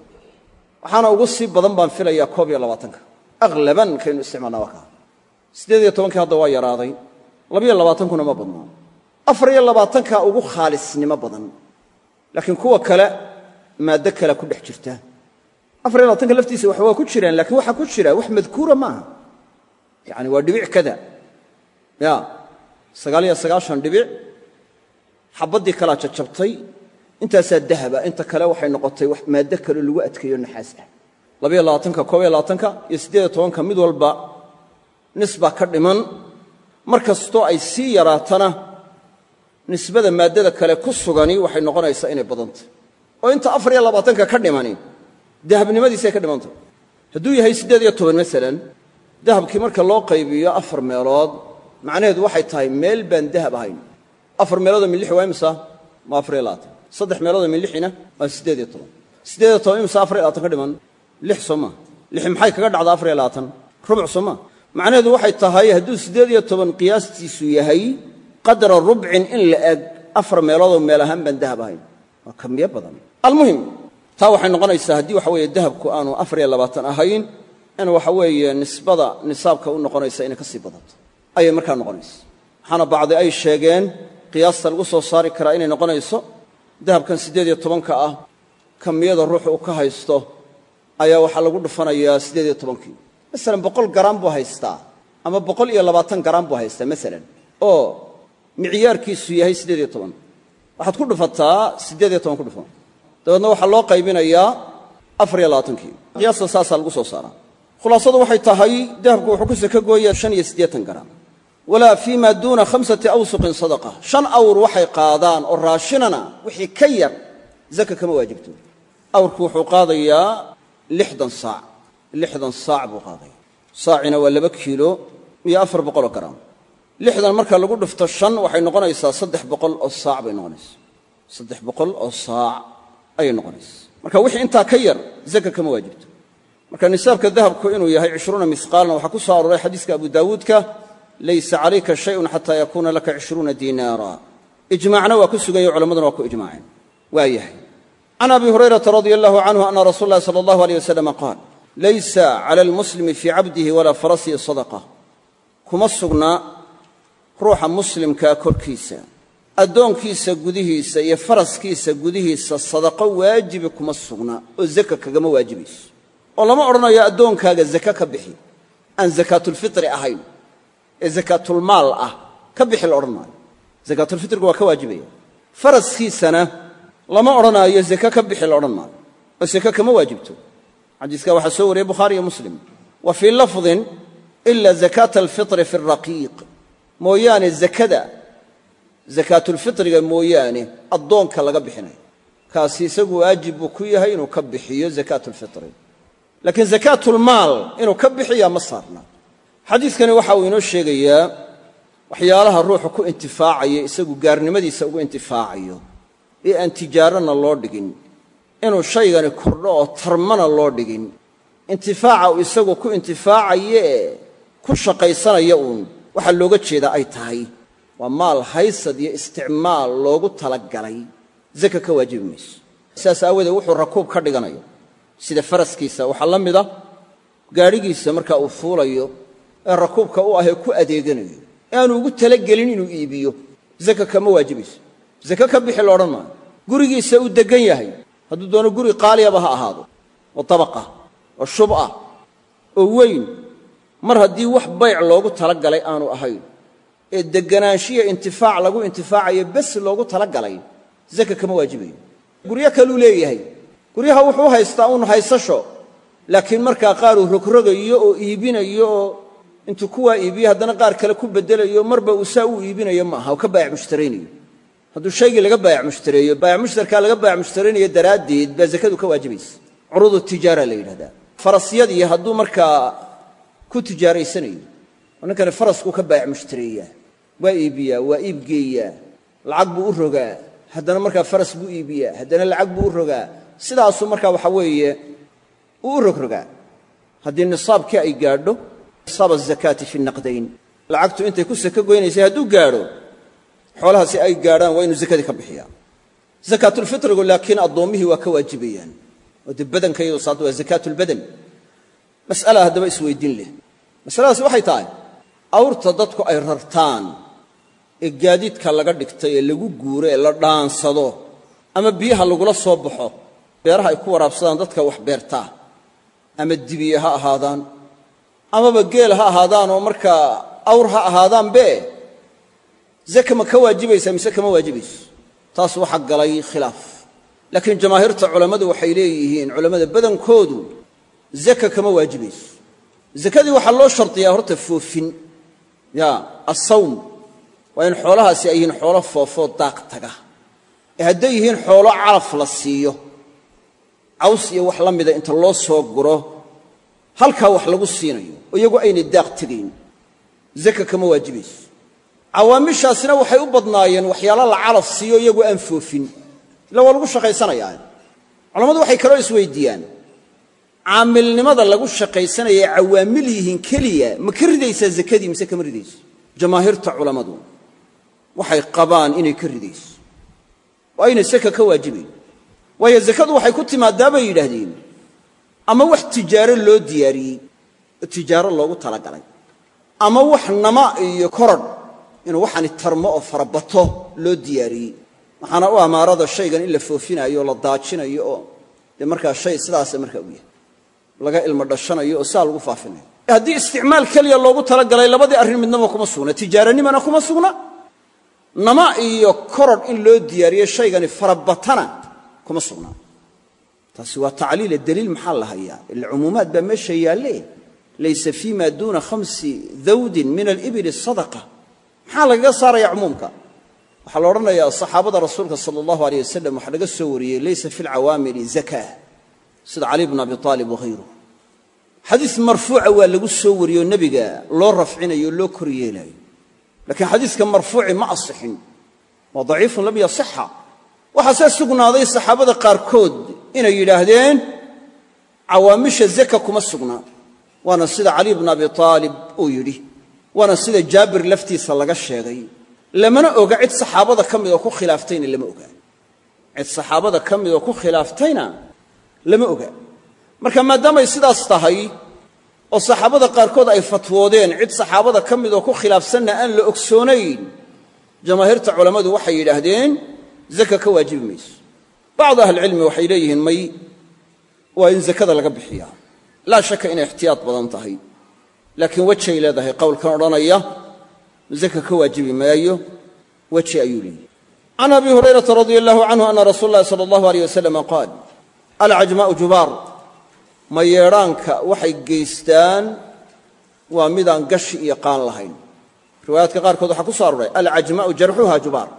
Waxaana ugu sii badan baan filayaa koob iyo labaatanka. Aqlaban kaynu isticmaalnaa waa kaa. Siddeed iyo tobankii hadda waa yaraaday labiyo labaatankuna ma badnaa afar iyo labaatankaa ugu khaalisnimo badan. Laakiin kuwa kale maaddo kale ku dhex jirta afar iyo labaatanka laftiisa wax waa ku jiraan lakiin waxaa ku jira wax madkuura maaha yani waa dhibic kada. Ya sagaal iyo sagaashan dhibic. Xabaddii kalaa jajabtay intaasaa dahaba inta kale waxay noqotay wax maaddo kaleo lagu adkeeyo naxaas ah. Labayo labaatanka koob iyo labaatanka iyo siddeed iyo tobanka mid walba nisbaa ka dhiman. Mar kastoo ay sii yaraatana nisbada maaddada kale ku sugani waxay noqonaysaa inay badantay. Oo inta afar iyo labaatanka ka dhimani dahabnimadiisay ka dhimantah hadduu yahay siddeed iyo toban masalan dahabkii marka loo qaybiyo afar meelood macnaheedu waxay tahay meel baan dahab ahayn. Afar meeloodoo min lix waa imisa? Waa afar iyo labaatan. Saddex meeloodoo min lixina waa siddeed iyo toban. Siddeed iyo ka dhiman? Lix soo lix maxay kaga dhacdaa afar iyo labaatan? Rubuc soo macnaheedu waxay tahay hadduu siddeed iyo toban qiyaastiisu yahay qadra rubcin in la eg afar meeloodoo meel ahaan baan dahab ahayn. Waa kamiyo badan. Almuhim taa waxay noqonaysaa haddii waxa weeye dahabku aanu afar iyo labaatan ahayn in waxa weeye nisbada nisaabka u noqonaysa inay ka badato. Ayay markaa noqonaysa. Waxaana bacdi ay sheegeen qiyaasta lagu soo saari karaa inay noqonayso dahabkan siddeed iyo tobanka ah kamiyada ruuxu uu ka haysto ayaa waxaa lagu dhufanayaa siddeed iyo tobankii. Masalan boqol garaam buu haystaa ama boqol iyo labaatan garaam buu haystaa masalan. Oo micyaarkiisu yahay siddeed iyo toban. Waxaad ku dhufataa siddeed iyo toban ku dhufan dabeedna waxaa loo qaybinayaa afar iyo labaatankii. Qiyaasta saasaa lagu soo saaraa. Khulaasadu waxay tahay dahabku wuxuu ku saka gooyaa shan iyo siddeetan garaam. Walaa fii maa duuna khamsati awsuqin sadaqa. Shan awr waxay qaadaan oo raashinana wixii ka yar zaka kama waajibto. Awrku wuxuu qaadayaa lixdan saac. Lixdan saac buu qaadaya saacina waa laba kiilo iyo afar boqoloo garaam. Lixdan marka lagu dhufto shan waxay noqonaysaa saddex boqol oo saac bay noqonaysaa. Saddex boqol oo saac ayay noqonaysaa marka wixii intaa ka yar zaka kama waajibto. Marka nisaabka dahabku inuu yahay cishruuna misqaalan waxaa ku soo arooray xadiiska abu daawuudka laysa calayka shayun xataa yakuuna laka cishruuna diinaara ijmaacna waa ku sugan yahy culamaduna waa ku ijmaaceen. Waa yahay. Can abi hurayrata radia allahu canhu ana rasuul lahi sala allahu aleyh wasalama qaal laysa cala almuslimi fii cabdihi walaa farasihi sadaqa. Kuma sugna ruuxa muslimkaa korkiisa addoonkiisa gudihiisa iyo faraskiisa gudihiisa sadaqo waajibi kuma sugna oo zaka kagama waajibayso oo lama odhanayo addoonkaaga zake ka bixi. aan zakaatulfitri ahayn ee zakaatulmaal ah ka bixi la odhan maayo zakaatulfitrigu waa ka waajibaya faraskiisana lama odhanaayo zake ka bixi la odhan maayo oo zake kama waajibto. xadiiska waxaa soo wariyey bukhaari iyo muslim. Wa fii lafdin ila zakaata alfitri fi raqiiq. Mooyaane zakada zakaatulfitriga mooyaane addoonka laga bixinayo kaasi isagu waajib buu ku yahay inuu ka bixiyo zakaatulfitri. Laakiin zakaatulmaal inuu ka bixiyaa ma saarna. Xadiidkani waxa uu inoo sheegayaa waxyaalaha ruuxu ku intifaacayo isagu gaarnimadiisa ugu intifaacayo ee aan tijaarana loo dhigin. Inuu shaygani kordho oo tarmana loo dhigin. Intifaaca uu isagu ku intifaacayo ee ku shaqaysanaya uun waxaa looga jeedaa ay tahay waa maal haysad iyo isticmaal loogu talagalay. Zaka ka waajibi mayso sidaas aawadeed wuxuu rakuub ka dhiganayo. Sida faraskiisa waxaa la mida gaadhigiisa markaa uu fuulayo ee rakuubka u ahee ku adeeganayo. Ee aanu ugu talagelin inuu iibiyo. Zaka kama waajibayso zake ka bixi la odhan maayo. Gurigiisa uu deggan yahay. Hadduu doono guri qaaliyaba ha ahaado. Oo dabaqah oo shub ah oo weyn. Mar haddii wax bayc loogu talagalay aanu ahayn ee degganaanshiya intifaac lagu intifaacayo bes loogu talagalay zaka kama waajibayo. Guryo kaluu leeyahay. Guryaha wuxuu haystaa uun haysasho laakiin markaa qaar uu rogrogayo oo iibinayo oo intuu kuwaa iibiyo haddana qaar kale ku bedelayo marba uu saa u iibinayo ma aha oo ka baayac mushtaraynayo hadduu shaygii laga baayac mushtareeyo baayac mushtarkaa laga baayac mushtaraynayo daraaddeed baa zakadu ka waajibaysa. Curuudu tijaara la yidhahdaa farasyadii hadduu markaa ku tijaaraysanayo oo ninkani faraskuu ka baayac mushtareeyaa waa iibiyaa waa iibgeeyaa lacag buu u rogaa. Haddana markaa faras buu iibiyaa. Haddana lacag buu u rogaa. Sidaasuu markaa waxa weeye uu u rogrogaa haddii nisaabkii ay gaadho nisaab azakaati fi naqdayn. Lacagtu intay ku saka goynaysay hadduu gaadho xoolahaasi ay gaadhaan waa inuu zakadii ka bixiyaa. Zakaatulfitrigu laakiin addoommihii waa ka waajibayaan oo dee saad waa zakaatulbadan mas'ala haddaba isweydiin leh. Masaladaasi waxay tahay awrta dadku ay rartaan ee gaadiidka laga dhigtay ee lagu guuro ee la dhaansado ama biyaha lagula soo baxo beeraha ay ku waraabsadaan dadka wax beertaa ama dibiye ha ahaadaan amaba geel ha ahaadaan oo markaa awr ha ahaadaanbe zaka ma ka waajibaysaa mise kama waajibayso taas waxaa galay khilaaf. Laakiin jamaahiirta culammadu waxay leeyihiin culammada badankoodu zaka kama waajibayso zakadii waxaa loo shardiyaa horta foofin ya asawm waa in xoolahaasi ay yihiin xoolo foofoo daaq ee hadday yihiin xoolo calaf la siiyo caws iyo wax la mida inta loo soo guro halkaa wax lagu siinayo oo iyagu aynay daaq tegayn zaka kama waajibayso cawaamishaasina waxay u badnaayeen waxyaalo la calaf siiyo iyagu aan foofin. Illa waa lagu shaqaysanayaa. Culammadu waxay kaloo isweydiiyaan caamilnimada lagu shaqaysanaya cawaamil yihiin keliya ma ka ridaysaa zakadii mise kama ridayso? Jamaahiirta culammadu waxay qabaan inay ka ridayso. Oo aynay saka ka waajibayn waayo zakadu waxay ku timaadaa bay yidhaahdeen. Ama wax tijaaro loo diyaariyey oo tijaaro loogu talagalay. Ama wax nama iyo korodh inuu waxaani tarmo oo farabato loo diyaariyey. Waxaana u amaarada shaygan in la foofinaayo oo la daajinayo oo dee markaa shay sidaasa markaa u yahay. Laga ilmo dhashanayo oo saa lagu faafinayo. Haddii isticmaal keliya loogu talagalay labadii arrin midnaba kuma sugna tijaaranimana kuma sugna nama iyo korodh in loo diyaariyo shaygani farabatana kuma sugnaa taasi waa tacliila daliil maxaa la hayaa? Ila baa meesha yaalle laysa fii duuna khamsi dawdin min alibili sadaqa. Maxaa lagaga saaraya cumuumka? Waxaa la odhanayaa saxaabada rasuulka sala allahu aleyh wasalam waxaa laga soo wariyey laysa fi lcawaamili zaka sida cali bn abi aalib wahayruh xadiis marfuuca waa lagu soo wariyoo nebiga loo rafcinayo loo kor yeelaayo lakiin xadiiska marfuuci ma asixin waa daciifun lam yasixa waxaase sugnaaday saxaabada qaarkood inay yidhaahdeen cawaamisha zaka kuma sugnaa waana sida cali bn abi aalib uu yidhi waana sida jaabir laftiisa laga sheegay. Lamana oga cid saxaabada ka mid oo ku khilaaftayna lama oga. Cid saxaabada ka mid oo ku khilaaftayna lama oga. Marka maadaamay sidaas tahay oo saxaabada qaarkood ay fatwoodeen. Cid saxaabada ka mid oo ku khilaafsanna aan la ogsoonayn. Jamaahiirta culammadu waxay yidhaahdeen zaka ka waajibi mayso. Bacdu ahlicilmi waxay leeyihiin may waa in zakada laga bixiyaa. Laa shaka inay ixtiyaad badan tahay. Laakiin wejay leedahay qowlkan odhanaya zaka ka waajibi maayo weji ayuu leeyahy can abi hurayrata radia allahu canhu ana rasuula llahi sala allahu aleyh wasalama qaal alcajmaa'u jubaar mayeedhaanka waxay geystaan waa midaan gashi iyo qaan lahayn. Riwaayaadka qaarkood waxaa ku so aroray alcajmaa'u jarxuha jubaar.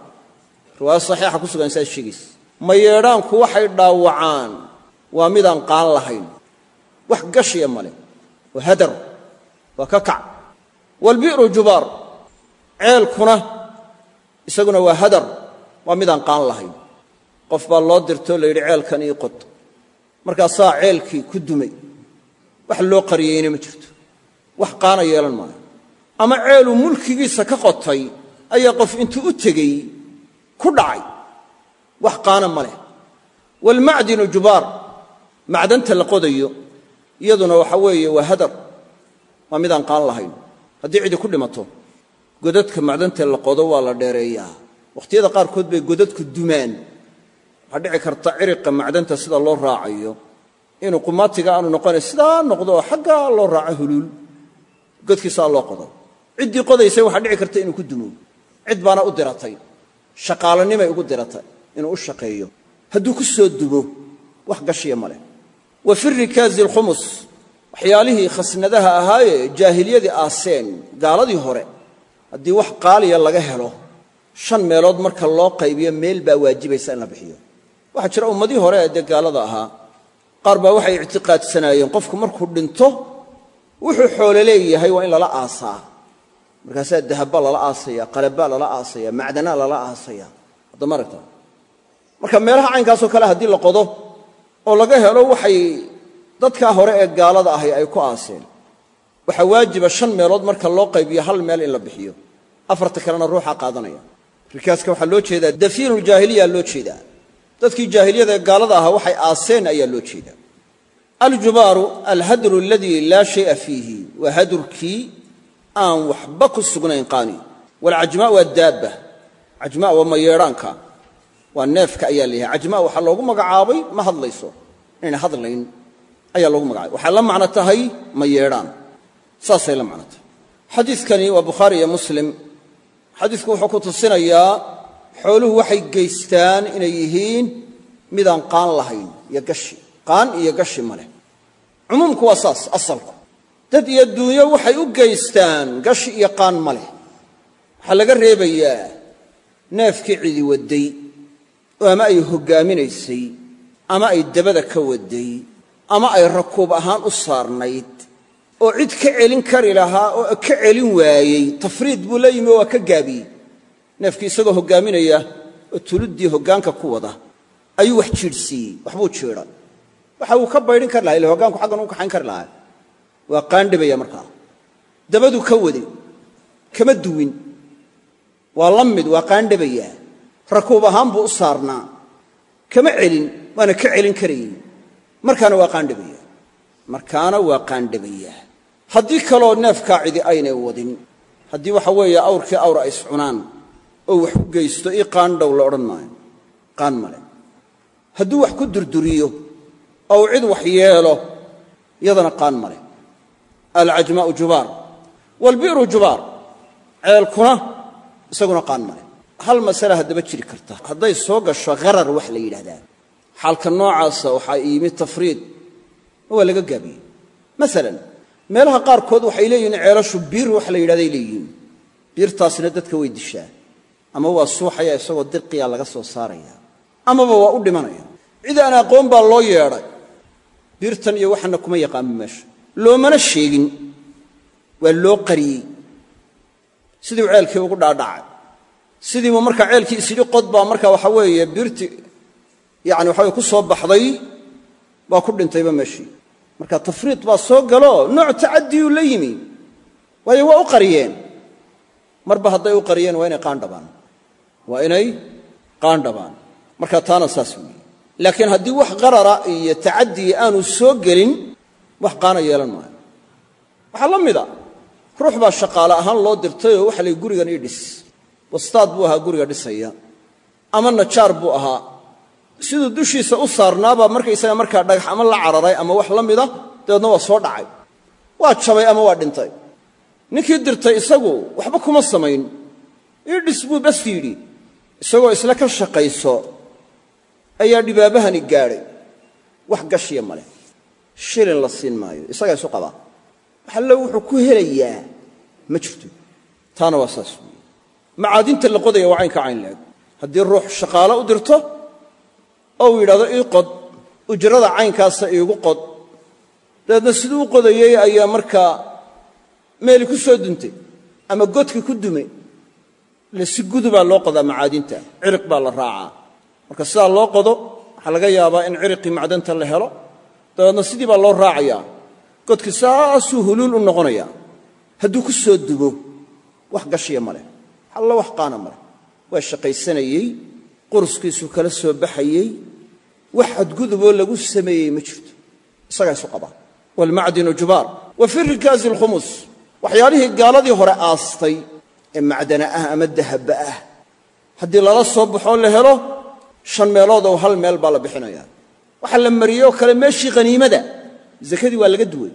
Riwaayad saxiixa ku sugan saas sheegaysa mayeedhaanku waxay dhaawacaan waa midaan qaan lahayn. Wax gashiya male waa hadar waa ka kac waalbi'ru jubaar. Ceelkuna isaguna waa hadar waa midaan qaan lahayn. Qof baa loo dirtoo la yidhi ceelkan ii qod markaasaa ceelkii ku dumay wax loo qariyeyna ma jirto. Wax qaana yeelan maayo. Ama ceeluu mulkigiisa ka qotay ayaa qof intuu u tegey ku dhacay. Wax qaana ma leh. Waalmacdinu jubaar macdanta la qodayo iyaduna waxa weeye waa hadar. Waa midaan qaan lahayn. Haddii cidi ku dhimato godadka macdanta la qodo waa la dheereeyaa. Wakhtiyada qaarkood bay godadku dumaan waxaa karta ciriqa macdanta sida loo raacayo. Inuu qumaatiga aanu noqonay sidaa noqdo oo xaggaa loo raaco huluul godkiisaa loo qodo. Ciddii qodaysay waxaa dhici karta inuu ku dumo. Cid baana u diratay. Shaqaalanimay ugu diratay inuu u shaqeeyo. Hadduu ku soo dumo wax gashiya ma wa fi rikaazi alkhumus khasnadaha ahaayee jaahiliyadii aaseen gaaladii hore haddii wax qaaliya laga helo shan meelood marka loo qaybiyo meel baa waajibaysa in la bixiyo waxaa jira ummadii hore ee dee gaalada ahaa. Qaar waxay ictiqaadsanaayeen qofku markuu dhinto wuxuu xoolo leeyahay waa in lala aasaa. Markaasaa dahabbaa lala aasaya qalabbaa lala aasaya macdanaa lala aasaya haddama aragta marka meelaha caynkaasoo kale haddii la qodo oo laga helo waxay dadkaa hore ee gaalada ahay ay ku aaseen. Waxaa waajiba shan meelood marka loo qaybiyo hal meel in la bixiyo. Afarta kalena ruuxaa qaadanaya. Rikaaska waxaa loo jeedaa dafiinuljaahiliya loo jeedaa dadkii jaahiliyada ee gaalada ahaa waxay aaseen ayaa loo jeedaa. Aljubaaru alhadru aladii laa shaya fiihi waa hadurkii aan waxba ku sugnayn qaani. Walcajmaa waa daabba. Cajmaa waa mayeedhaanka waa neefka ayaa la yahay. Cajmaa waxaa magacaabay ma hadlayso. Inayna hadlayn ayaa loogu magacaabay. Waxaa la macno tahay mayeedhaan saasay la macno tahay. Xadiidkani waa bukhaari iyo muslim. Xadiidku wuxuu ku tusinayaa xooluhu waxay geystaan inay yihiin midaan qaan lahayn iyo gashi. Qaan iyo gashi ma leh. Cumuumku waa saas asalku. Dad iyo duunyo waxay u geystaan gashi iyo qaan ma leh. Waxaa laga reebayaa neefkii cidi wadday ama ay hoggaaminaysay ama ay dabada ka wadday ama ay rakuub ahaan u saarnayd oo cid ka celin kari lahaa oo ka celin waayey tafriid buu la yimi oo waa ka gaabiyey neefkii isagoo hoggaaminaya oo tuluddii hoggaanka ku wada ayuu wax jiidhsiiyey waxbuu jiidhay waxa uu ka baydhin kari laha ila hoggaanku xaggan u kaxayn kari lahaa. Waa qaandhabaya markaa. Dabaduu ka waday kama duwin. Waa la mid waa qaandhabayaa rakuub ahaan buu u saarnaa. Kama celin waana ka celin karayey. Markaana waa qaandhabaya markaana waa qaandhabayaa haddii kaloo neefkaa cidi aynay wadin haddii waxa weeye awrkii awr ay iscunaan oo wax ku geysto ii qaandhow la odhan maayo. Qaan male hadduu wax ku durduriyo oo uu cid wax yeelo yadana qaan male alcajmaa'u jubaar. Waalbi'ru jubaar. Ceelkuna isaguna qaan male hal masale haddaba jiri karta. Hadday soo gasho harar wax la yidhaahdaa. Xaalka noocaasa waxaa yimid tafriid. Waa laga gaabiyey. Maalan meelaha qaarkood waxay leeyihiin ceelashu biir wax la yidhahday leeyihiin. Biirtaasna dadka way dishaa ama waa suuxaya isagoo dirqiya laga soo saaraya. Amaba waa u dhimanaya. Cid aan aqoon baa loo yeedhay. Biirtan iyo waxana kuma yaqaamin meesha. Loomana sheegin. Waa loo qariyey. Sidiiu ceelkii ugu dhaadhacay. Sidiibu markaa ceelkii isidhi qod baa marka waxa weeye biirti yani waxa ku soo baxday baa ku dhintayba meeshii. Marka tafriid baa soo galo nooc tacadiyuu la yimi. Waayo waa u qariyeen. Marba hadday u qariyeen waa inay qaandhabaan waa inay qaandhabaan marka taana saas weeye. Laakiin haddii wax qarara iyo tacadiya aanu soo gelin wax qaana yeelan maayo. Waxaa la mida ruux baa shaqaale ahaan loo dirtay oo waxa lay gurigan ii dhis. Wastaad buu ahaa guriga dhisaya. Ama najaar buu ahaa. Siduu dushiisa u saarnaabaa markaysaga markaa dhagax ama la cararay ama wax la mida dabeedna waa soo dhacay. Waa jabay ama waa dhintay. Ninkii dirtay isagu waxba kuma samayn. Ii dhis buu bas yidhi isagoo isla ka shaqayso ayaa dhibaabahani gaadhay. Wax gashiya male shilin la siin maayo. Isagaa isu qabaa. Waxallo wuxuu ku helayaa. Ma jirto. Taana waa saas. Weeye macaadinta la qodaya waa caynka cayn laeg haddii ruux shaqaalo u dirto oo uu yidhahdo ii qod ujrada caynkaasa iigu qod. Dabeedna siduu u qodayey ayaa markaa meeli ku soo duntay ama godki ku dumay si gudubaa loo qodaa macaadinta. Ciriq baa la raacaa. Marka sidaa loo qodo waxaa laga yaabaa in ciriqii macdanta la helo. Dabeedna sidii baa loo raacayaa. Godki saasuu huluul u noqonayaa. Hadduu ku soo dumo wax gashiya ma leh. Allo wax qaana ma leh. Waa shaqaysanayey quruskiisuu kala soo baxayey. Wax xadguduboo lagu sameeyey ma jirto. Isagaa isu qabaa waalmacdinu jubaar. Wa fi rikaazi alkhumus waxyaalihii gaaladii hore aastay ee macdana ah ama dahaba ah. Haddii lala soo baxoo la helo shan meelood oo hal meel baa la bixinayaa waxaa la mariyey oo kale meeshii haniimada zakadii waa laga duway.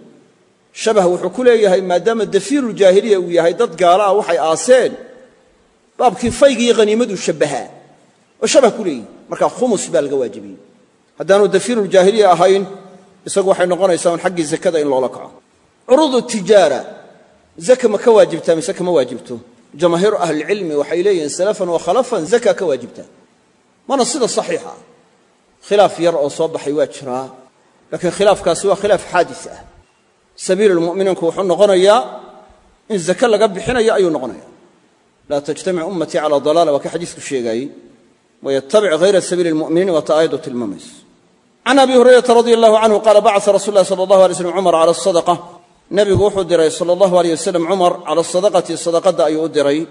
Shabah wuxuu ku leeyahay maadaama dafiiruuljaahiliya uu yahay dad gaala ah waxay aaseen baabkii faygiiyo haniimaduu shabbahaa oo shabah ku leeyihi markaa khumus baa laga waajibiyey. Haddaanu dafiiruuljaahiliya ahayn isagu waxay noqonaysaa xaggii zakada in loola kaco. Curuudu tijaara zaka ma ka waajibtaa mise kama waajibto jamaahiiru ahlicilmi waxay leeyihiin salafan wa khalafan zaka ka waajibtaa mana sida saxiixa ah. Khilaaf yar oo soo baxay waa jiraa. Laakiin khilaafkaasi waa khilaaf xaadis ah. Sabiilulmu'miniinku wuxuu noqonayaa in zake laga bixinayo ayuu noqonaya laa tajtamic ummatii cala dalaala waa ka xadiisku sheegaayey wayatabic hayra sabiili lmu'miniin waata aayaddu tilmaamayso. Can abi hurayrata radi allahu canhu qaala bacasa rasul lahi sala allahu alay slam cumar cala asadaqa nebigu wuxuu diray sala allahu aleyh wasalam cumar cala asadaqati sadaqadda ayuu u diray.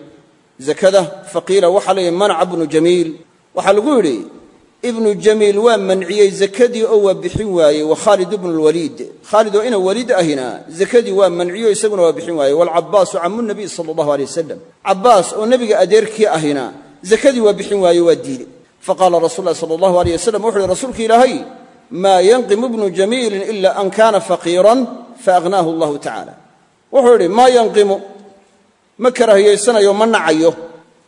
Zakada faqiila waxaa leeyihi manaca bnu jamiil. Waxaa lagu yidhi ibnu jamiil waa manciyey zakadii oo waa bixin waayey wa khaalid ibnu lwaliid khaalid oo ina waliid ahina zakadii waa manciyo isaguna waa bixin waayey. Waalcabbaasu camu nabiy sala allahu aleyh wasalam cabbaas oo nebiga adeerkii ahina zakadii waa bixin waaye waa diiday faqaala rasul lahi sala allahu aleyh wasalam wuxu uhi rasuulka ilaahay maa yanqimu ibnu jamiilin ila an kaana faqiiran faaghnaahu allahu tacala wuxuu idhi maa yanqimu ma karahiyaysanayo ma nacayo.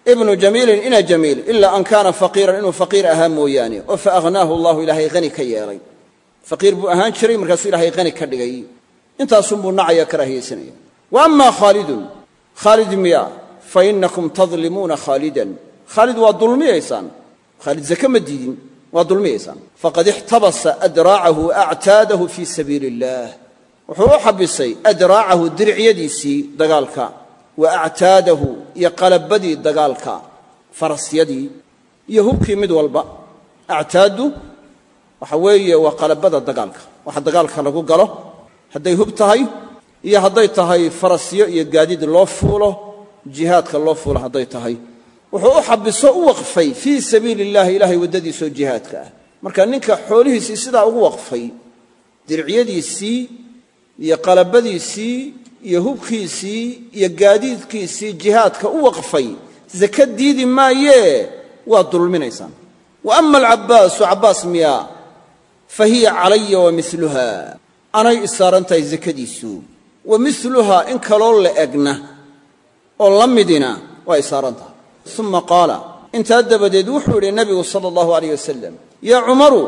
Ibnu jamiilin ina jamiil ilaa an kaana faqiiran inuu faqiir ahaa mooyaane. Oo faaghnaahu allahu ilaahay hani ka yeelay. Faqiir buu ahaan jiray markaasuu ilaahay hani ka dhigay. Intaasunbuu nacaya karahiyaysanaya wa khaalidun khaalid miya fa inakum tadlimuuna khaalidan khaalid waa dulmiyaysaan khaalid zake ma diidin waa dulmiyaysaan faqad ixtabasa adraacahu actaadahu fii sabiili illaah wuxuu u xabisay adraacahu dircyadiisii dagaalka wa actaadahu iyo qalabadii dagaalka farasyadii iyo hubkii mid walba. Actaaddu waxa weeye waa qalabada dagaalka. Waxa dagaalka lagu galo hadday hub tahay iyo hadday tahay farasyo iyo gaadiid loo fuulo jihaadka loo fuulo hadday tahay. Wuxuu u xabiso u waqfay fii sabiili illahi ilaahay waddadiisoo jihaadka. Ah marka ninka xoolihiisii sidaa ugu waqfay dircyadiisii iyo qalabadiisii iyo hubkiisii iyo gaadiidkiisii jihaadka u waqfay zaka diidi maayee waa dulminaysaan. Wa ama alcabbaasu cabbaas miyaa fa hiya calaya wa miluha anay isaaran tahay zakadiisu. Wa miluhaa in kaloo la egna oo la midina waa isaaran tahay uma qaala intaa dabadeed wuxuu yidhi nabigu sala allahu alayh wasalam yaa cumaru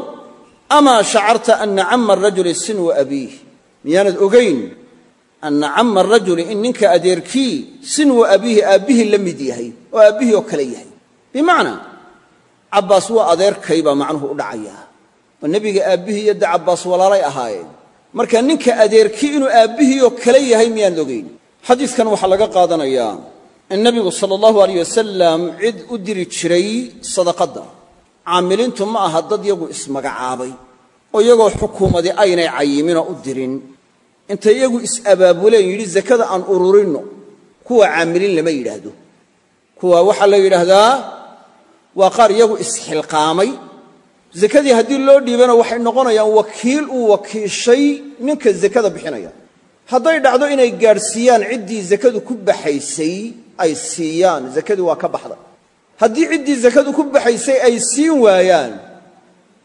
amaa shacarta ana cama arajuli sinwa abiih miyaanad ogayn anna cama arajuli in ninka adeerkii sinwa abiihi aabbihii la mid yahay oo aabbihii oo kale yahay. Bimacnaa cabbaas waa adeerkay baa macnuhu u dhacayaa oo nebiga aabbihii iyo de cabbaas walaalay ahaayeen. Marka ninka adeerkii inuu aabbihii oo kale yahay miyaanad ogayn xadiidkan waxaa laga qaadanayaa in nebigu sala allahu alayh wasalam cid u diri jiray sadaqadda. Caamiliintu ma aha dad yagu ismagacaabay oo iyagoo xukuumadi aynay cayiminoo u dirin intay iyagu is-abaabuleen yidhi zakada aan ururinno kuwa caamiliin lama yidhaahdo. Kuwa waxaa la yidhaahdaa waa qaar iyagu isxilqaamay zakadii haddii loo dhiibana waxay noqonayaan wakiil uu wakiishay ninka zakada bixinaya. Hadday dhacdo inay gaadhsiiyaan ciddii zakadu ku baxaysay ay siiyaan. Zakadii waa ka baxday haddii ciddii zakadu ku baxaysay ay siin waayaan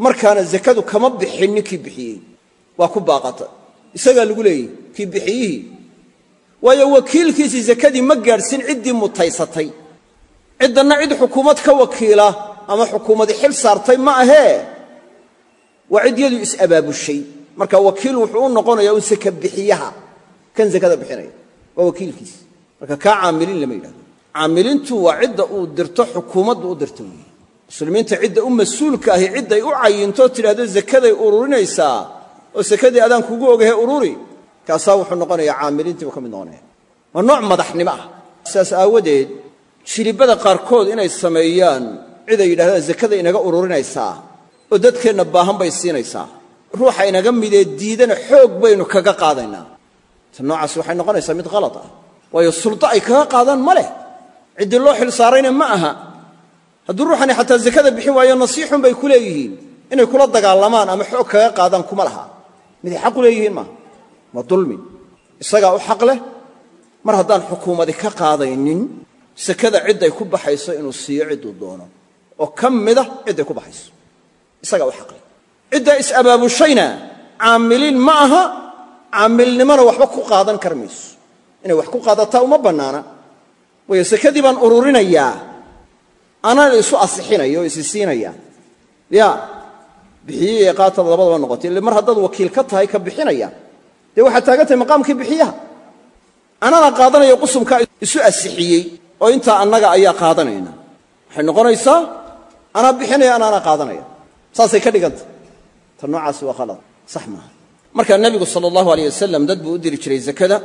markaana zakadu kama bixin ninkii bixiyey. Waa ku baaqatay isagaa lagu leeyahy kii bixiyihii. Waayo wakiilkiisii zakadii ma gaadhsin ciddii mutaysatay. Ciddanna cid xukuumad ka wakiila ama xukuumadi xil saartay ma ahee. Waa cid yadu is-abaabushay marka wakiil wuxuu u noqonayaa un saka bixiyaha. Kan zakada bixinaya? Waa wakiilkiis. Marka kaa caamiliin lama yidhahdo caamilintu waa cidda uu dirto xukuumaddu u dirto. Weeye muslimiinta cidda u mas'uulka ahi cidday u cayinto tidhahdo zakaday ururinaysaa oo sakadii adaan kugu ogahe ururi kaasaa wuxuu noqonayaa caamiliintii buu ka mid noqonaya. Waa nooc madaxnimo ah. Sidaas aawadeed shilibada qaarkood inay sameeyaan ciday yidhahdaan zakada inaga ururinaysaa oo dadkeenna baahan bay siinaysaa. Ruuxa inaga midee diidana xoog baynu kaga qaadaynaa. Ta noocaas waxay noqonaysaa mid khalad ah. Waayo suldo ay kaga qaadaan ma leh. Ciddii loo xil saarayna ma aha. Hadduu ruuxani xataa zakada bixin waayo nasiixun bay ku leeyihiin. Inay kula dagaalamaan ama xoog kaga qaadaan kuma laha miday u leeyihiin maaha waa dulmi. Isagaa u xaq leh? Mar haddaan xukuumadi ka qaadaynin sakada cidday ku baxayso inuu siiyo cidduu doono. Oo ka mida cidday ku baxayso. Isagaa u xaq leh. Ciddaa is-abaabushayna caamiliin ma aha caamilnimona waxba ku qaadan kar mayso inay wax ku qaadataa uma bannaana. Waayo sakadii baan ururinayaa anana isu asixinaya oo isi siinaya ya bixiye qaatada labadaba noqotay. Ille mar haddaad wakiil ka tahay ka bixinaya dee waxaad taagan tahay maqaamkii bixiyaha? Anana qaadanaya qusumkaa isu asixiyey oo intaa annaga ayaa qaadanayna. Waxay noqonaysaa anaa bixinaya anaana qaadanaya. Saasay ka dhiganta. Ta noocaasi waa khalad. Sax maaha markaa nebigu sala allahu aleyh wasalam dad buu u diri jiray zakada.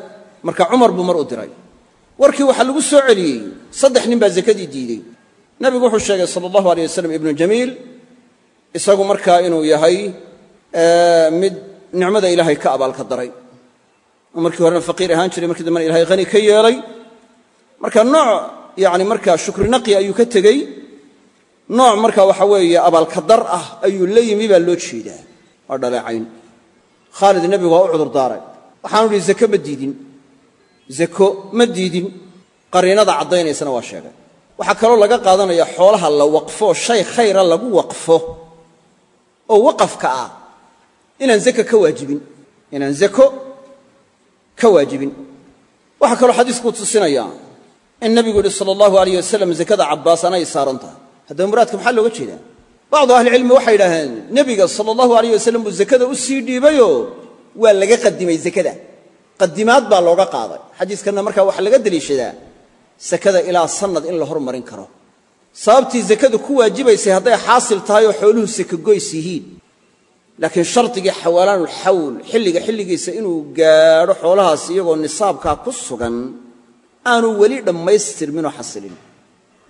Marka cumar buu mar u diray. Warkii waxaa lagu soo celiyey saddex nin baa zakadii diidey. Nebigu wuxuu sheegay sala allahu aleyh wasalam ibnu jamiil isagu markaa inuu yahay mid nicmada ilaahay ka abaalka daray. Oo markii horena faqiir ahaan jiray markii dambena ilahay hani ka yeelay. Marka nooc yani markaa shukrinaqi ayuu ka tegey. Nooc marka waxa weeye abaalkadar ah ayuu la yimi baa loo jeedaa. Waa dhaleecayn. Khaalid nebigu waa u cudur daaray. Waxaanu idhi zake ma diidin. Zako ma diidin. Qariinada caddaynaysana waa sheegay. Waxaa kaloo laga qaadanaya xoolaha la waqfo shay khayra lagu waqfo oo waqafka ah inaan zaka ka waajibin inaan zako ka waajibin. Waxaa kaloo xadiisku tusinaya in nebigu yidhi sala allahu alayh wasalam zakada cabbaas anay saaran tahay. Haddaba muraadka maxaa looga jeedaa? Bacdu ahlicilmi waxay yidhaaheen nebiga sala allahu alayh wasalam buu zakada u sii dhiibayoo waa laga qadimay zakada. Qadimaad baa looga qaaday. Xadiiskanna markaa waxaa laga deliishadaa sakada ilaa sannad in la hormarin karo sababtii zakadu ku waajibaysay hadday xaasil tahay oo xooluhu sakagoys yihiin. Laakiin shardigii xawaalaanulxawl xilliga xilligiisa inuu gaadho xoolahaas iyagoo nisaabkaa ku sugan aanu weli dhammaystirminoo xasilin.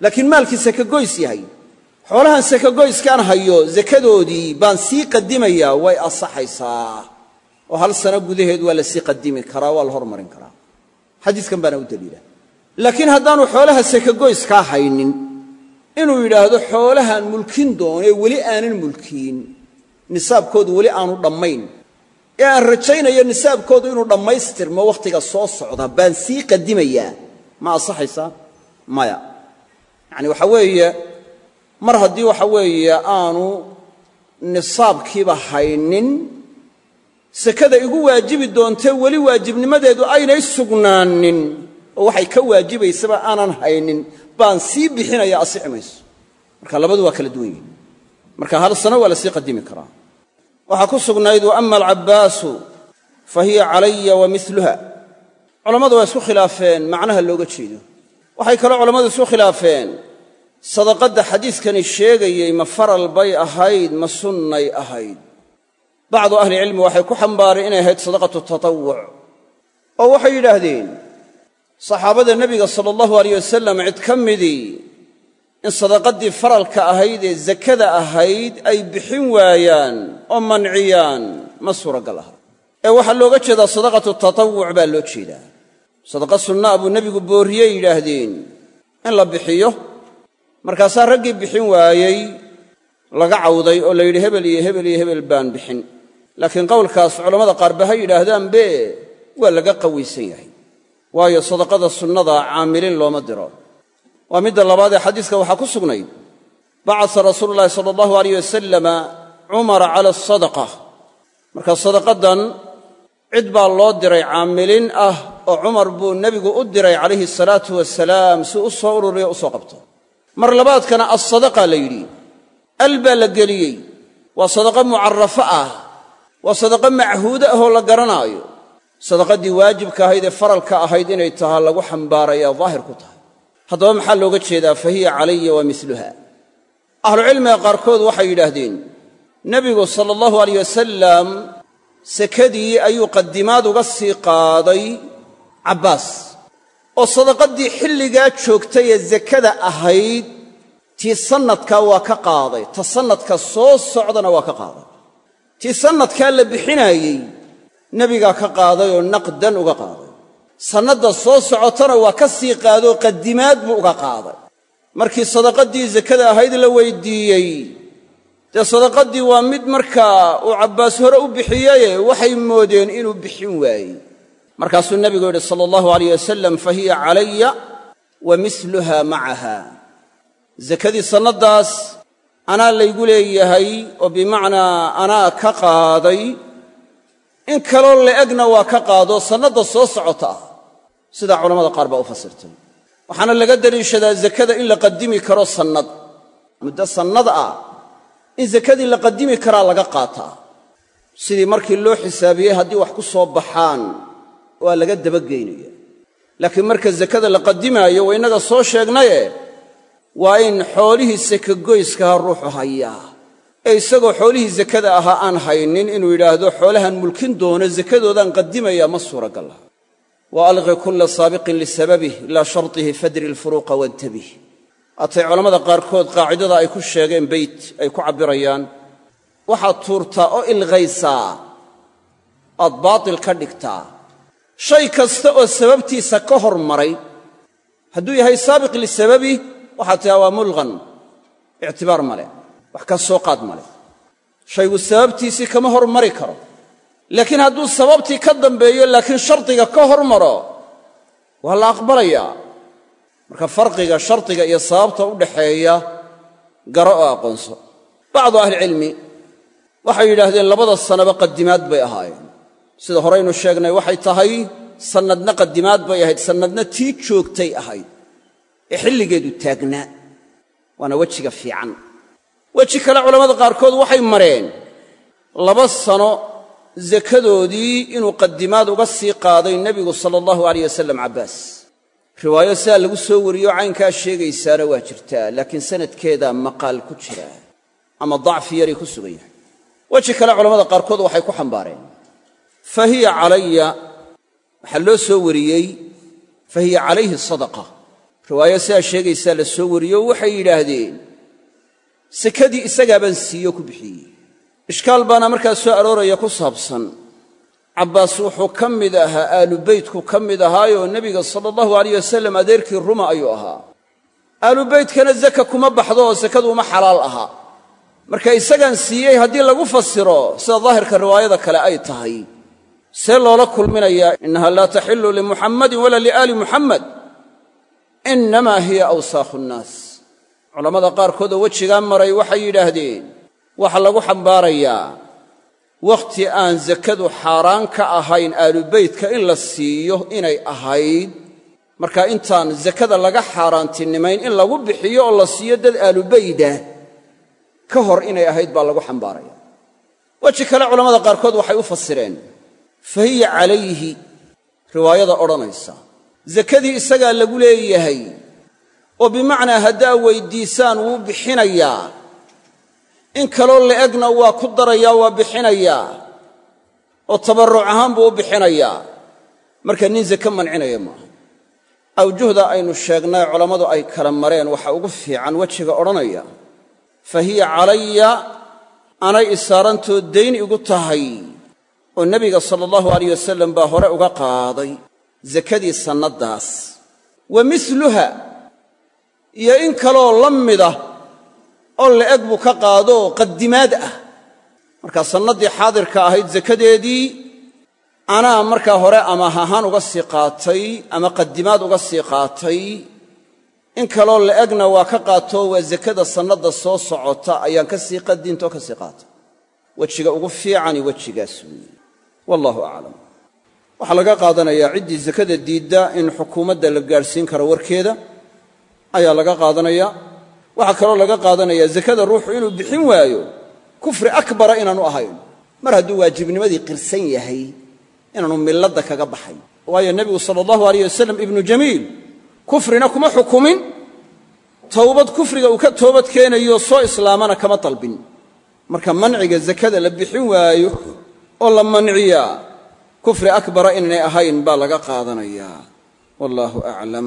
Laakiin maalkii sakagoys yahay xoolahan sakagoyskaan hayo zakadoodii baan sii qadimayaa way asaxaysaa oo hal sano gudaheed waa la sii qadimi karaa waa la hormarin karaa. Xadiiskan baana u daliila. Laakiin haddaanu xoolaha sakagoyskaa haynin inuu yidhaahdo xoolahan mulkin doonee weli aanan mulkiin nisaabkoodu weli aanu dhammayn. Ee aan rajaynayo nisaabkoodu inuu dhammaystirmo wakhtiga soo socda baan sii qadimayaa. Ma asaxaysaa maya. Yacani waxa weeye mar haddii waxa weeye aanu nisaabkiiba haynin sakada igu waajibi doontee weli waajibnimadeedu aynay sugnaanin oo waxay ka waajibaysaba aanan haynin baan sii bixinaya asixi marka labadu waa kala duwan yihiin marka hal sano waa la sii qadimi karaa. Waxaa ku sugnayd wa ama alcabbaasu fa hiya calaya wa miluha culammadu waa isku khilaafeen macnaha looga jeedo. Waxay kaloo culammadu isku khilaafeen sadaqadda xadiiskani sheegayey ma faral bay ahayd ma sunnay ahayd. Bacdu ahlicilmi waxay ku xambaareen inay ahayd sadaqatu tatawuc oo waxay yidhaahdeen saxaabada nebiga sala allahu aleyh wasalam cid ka midii in sadaqaddii faralka ahayd ee zakada ahayd ay bixin waayaan oo manciyaan ma suuragal aha. Ee waxaa looga jeedaa sadaqatu tatawuc baa loo jeedaa. Sadaqa sunnaa buu nebigu boorriyey yidhaahdeen in la bixiyo. Markaasaa raggii bixin waayey laga cawday oo la yidhi hebel iyo hebel iyo hebel baan bixin. Laakiin qowlkaas culammada qaar ba ha yidhaahdaanbe waa laga qawiysan yahay waayo sadaqada sunnada caamilin looma diro. Waa midda labaad ee xadiiska waxaa ku sugnayd bacasa rasuulu llahi sala allahu alayh wasalama cumara cala asadaqa marka sadaqadan cid baa loo diray caamilin ah oo cumar buu nebigu u diray calayhi salaatu wasalaam si u soo ururiyo u soo qabto. Mar labaadkana assadaqa la yidhi al baa la geliyey. Waa sadaqa mucarafo ah. Waa sadaqa machuudo ahoo la garanaayo sadaqadii waajibka ahayd ee faralka ahayd inay tahaa lagu xambaaraya daahir ku tahay. Haddaba maxaa looga jeedaa fa hiya calaya wa miluha ahlucilmiga qaarkood waxay yidhaahdeen nebigu sala allahu alayh wasalam sekadii ayuu qadimaad uga sii qaaday cabbaas. Oo sadaqaddii xilligaa joogtay ee sekada ahayd tii sannadkaa waa ka qaaday ta sannadka soo socdana waa ka qaaday. Tii sannadkaa la bixinaayey nebigaa ka qaaday oo naqdan uga qaaday. Sannadda soo socotana waa ka sii qaadoo qadimaad buu uga qaaday. Markii sadaqaddii sekada ahayd la weydiiyey. Dee sadaqaddii waa mid markaa uu cabbaas hore u bixiyaye waxay moodeen inuu bixin waayey markaasuu nebigu yidhi sala allahu alayh wasalam fa hiya calaya wa miluha macaha. Sekadii sannaddaas anaa laygu leeyahay oo bimacnaa anaa ka qaaday in kaloo la-egna waa ka qaado sannadda soo socota. Sidaa culamada qaar baa u fasirtay. Waxaana laga daliishadaa sekada in la qadimi karo sannad. Muddo sannad ah in sekadii la qadimi karaa laga qaataa. Sidii markii loo xisaabiyey haddii wax ku soo baxaan waa laga dabageynaya laakiin marka sekada la qadimaayo waa innaga soo sheegnaye waa in xoolihii sekagoyskaha ruuxu hayaa ee isagoo xoolihii sekada ahaa aan haynin inuu yidhaahdo xoolahan mulkin doono sekadoodaan qadimaya ma suuragal aha wa alqi kulla saabiqin lisababih ilaa shartihi fadri alfuruuqa wantabih. Haatay culammada qaarkood qaacidada ay ku sheegeen beyt ay ku cabbirayaan waxaad tuurtaa oo ilqaysaa aad baatil ka dhigtaa. Shay kasta oo sababtiisa ka hormaray hadduu yahay saabiq lisababih waxaad tihaa waa mulqan ictibaar male wax ka soo qaad male shaygu sababtiisii kama hormari karo. Laakiin hadduu sababtii ka dambeeyo laakiin shardiga ka hormaro waa la aqbalayaa. Marka farqiga shardiga iyo sababta u dhaxeeya garo oo aqoonso. Bacdu ahlicilmi waxay yidhaahdeen labada sannaba qadimaad bay ahaayeen. Sida horaynu sheegnay waxay tahay sannadna qadimaad bay ahayd sannadna tii joogtay ahayd. Ee xilligeedu taagnaa waana wejiga fiican weji kale culammada qaarkood waxay mareen laba sano sakadoodii inuu qadimaad uga sii qaaday nebigu sala allahu alayh wasalam cabbaas. Riwaayo sidaa lagu soo wariyo caynkaa sheegaysaana waa jirtaa laakiin sanadkeedaa maqaal ku jira ama dacfi yaray ku sugan yahay. Weji kale culamada qaarkood waxay ku xambaareen fa hiya calaya waxaa loo soo wariyey fa hiya calayhi sadaqa. Riwaayo sidaa sheegaysaa la soo wariyo waxay yidhaahdeen sekadii isagaabaan siiyo ku bixiyey. Ishkaal baana markaa soo arooraya ku saabsan. Cabbaas wuxuu ka mid ahaa aalubeytku ka mid ahaayoo nebiga sala allahu alayh wasalam adeerkii ruma ayuu ahaa. Aalubeytkana zaka kuma baxdo oo sekadu uma xalaal aha. Marka isagaan siiyey haddii lagu fasiro sida daahirka riwaayada kale ay tahay see loola kulminayaa innaha laa taxillu limuxammadin walaa liaali muxammed innamaa hiya awsaakhu nnaas culammada qaarkood oo wejigaa maray waxay yidhaahdeen waxaa lagu xambaarayaa wakhti aan sakadu xaaraan ka ahayn aalubeytka in la siiyo inay ahayd. Marka intaan sakada laga xaaraantinimayn in lagu bixiyo oo la siiyo dad aalubeyda ka hor inay ahayd baa lagu xambaaraya. Weji kale culammada qaarkood waxay u fasireen fa hiya calayhi riwaayada odhanaysa sakadii isagaa lagu leeyahay oo bimacnaa haddaa weyddiisaan wuu bixinayaa in kaloo la-egna waa ku darayaa waa bixinayaa oo tabarruc ahaan buu u bixinayaa marka nin sake mancinaya maaha awjuhda aynu sheegnay culammadu ay kala mareen waxa ugu fiican wejiga odhanaya. Fa hiya calaya anay isaarantoo dayn igu tahay. Oo nebiga sala allahu alayh wasalam baa hore uga qaaday sakadii sannaddaas wa miluha iyo in kaloo la mida oo la-eg buu ka qaadoo qadimaad ah. Markaa sannaddii xaadirka ahayd sakadeedii anaa markaa hore amaah ahaan uga sii qaatay ama qadimaad uga sii qaatay in kaloo la-egna waa ka qaato waa zakada sannadda soo socota ayaan ka sii qadintoo ka sii qaatay wejiga ugu fiicani wejigaas weeye. Wallahu aclam. Waxaa laga qaadanayaa ciddii zakada diidda in xukuumadda la gaadhsiin karo warkeeda ayaa laga qaadanayaa waxaa kaloo laga qaadanayaa zakada ruuxu inuu bixin waayo kufri akbara inaanu ahayn. Mar hadduu waajibnimadii qirsan yahay inaanu milladda kaga baxay. Waayo nebigu sala allahu alayh wasalam ibnu jamiil kufrina kuma xukumin. Towbad kufriga uu ka toobad keenayo soo islaamana kama dalbin marka manciga zakada la bixin waayo oo la manciyaa kufri akbara inaynay ahayn baa laga qaadanayaa wallaahu aclam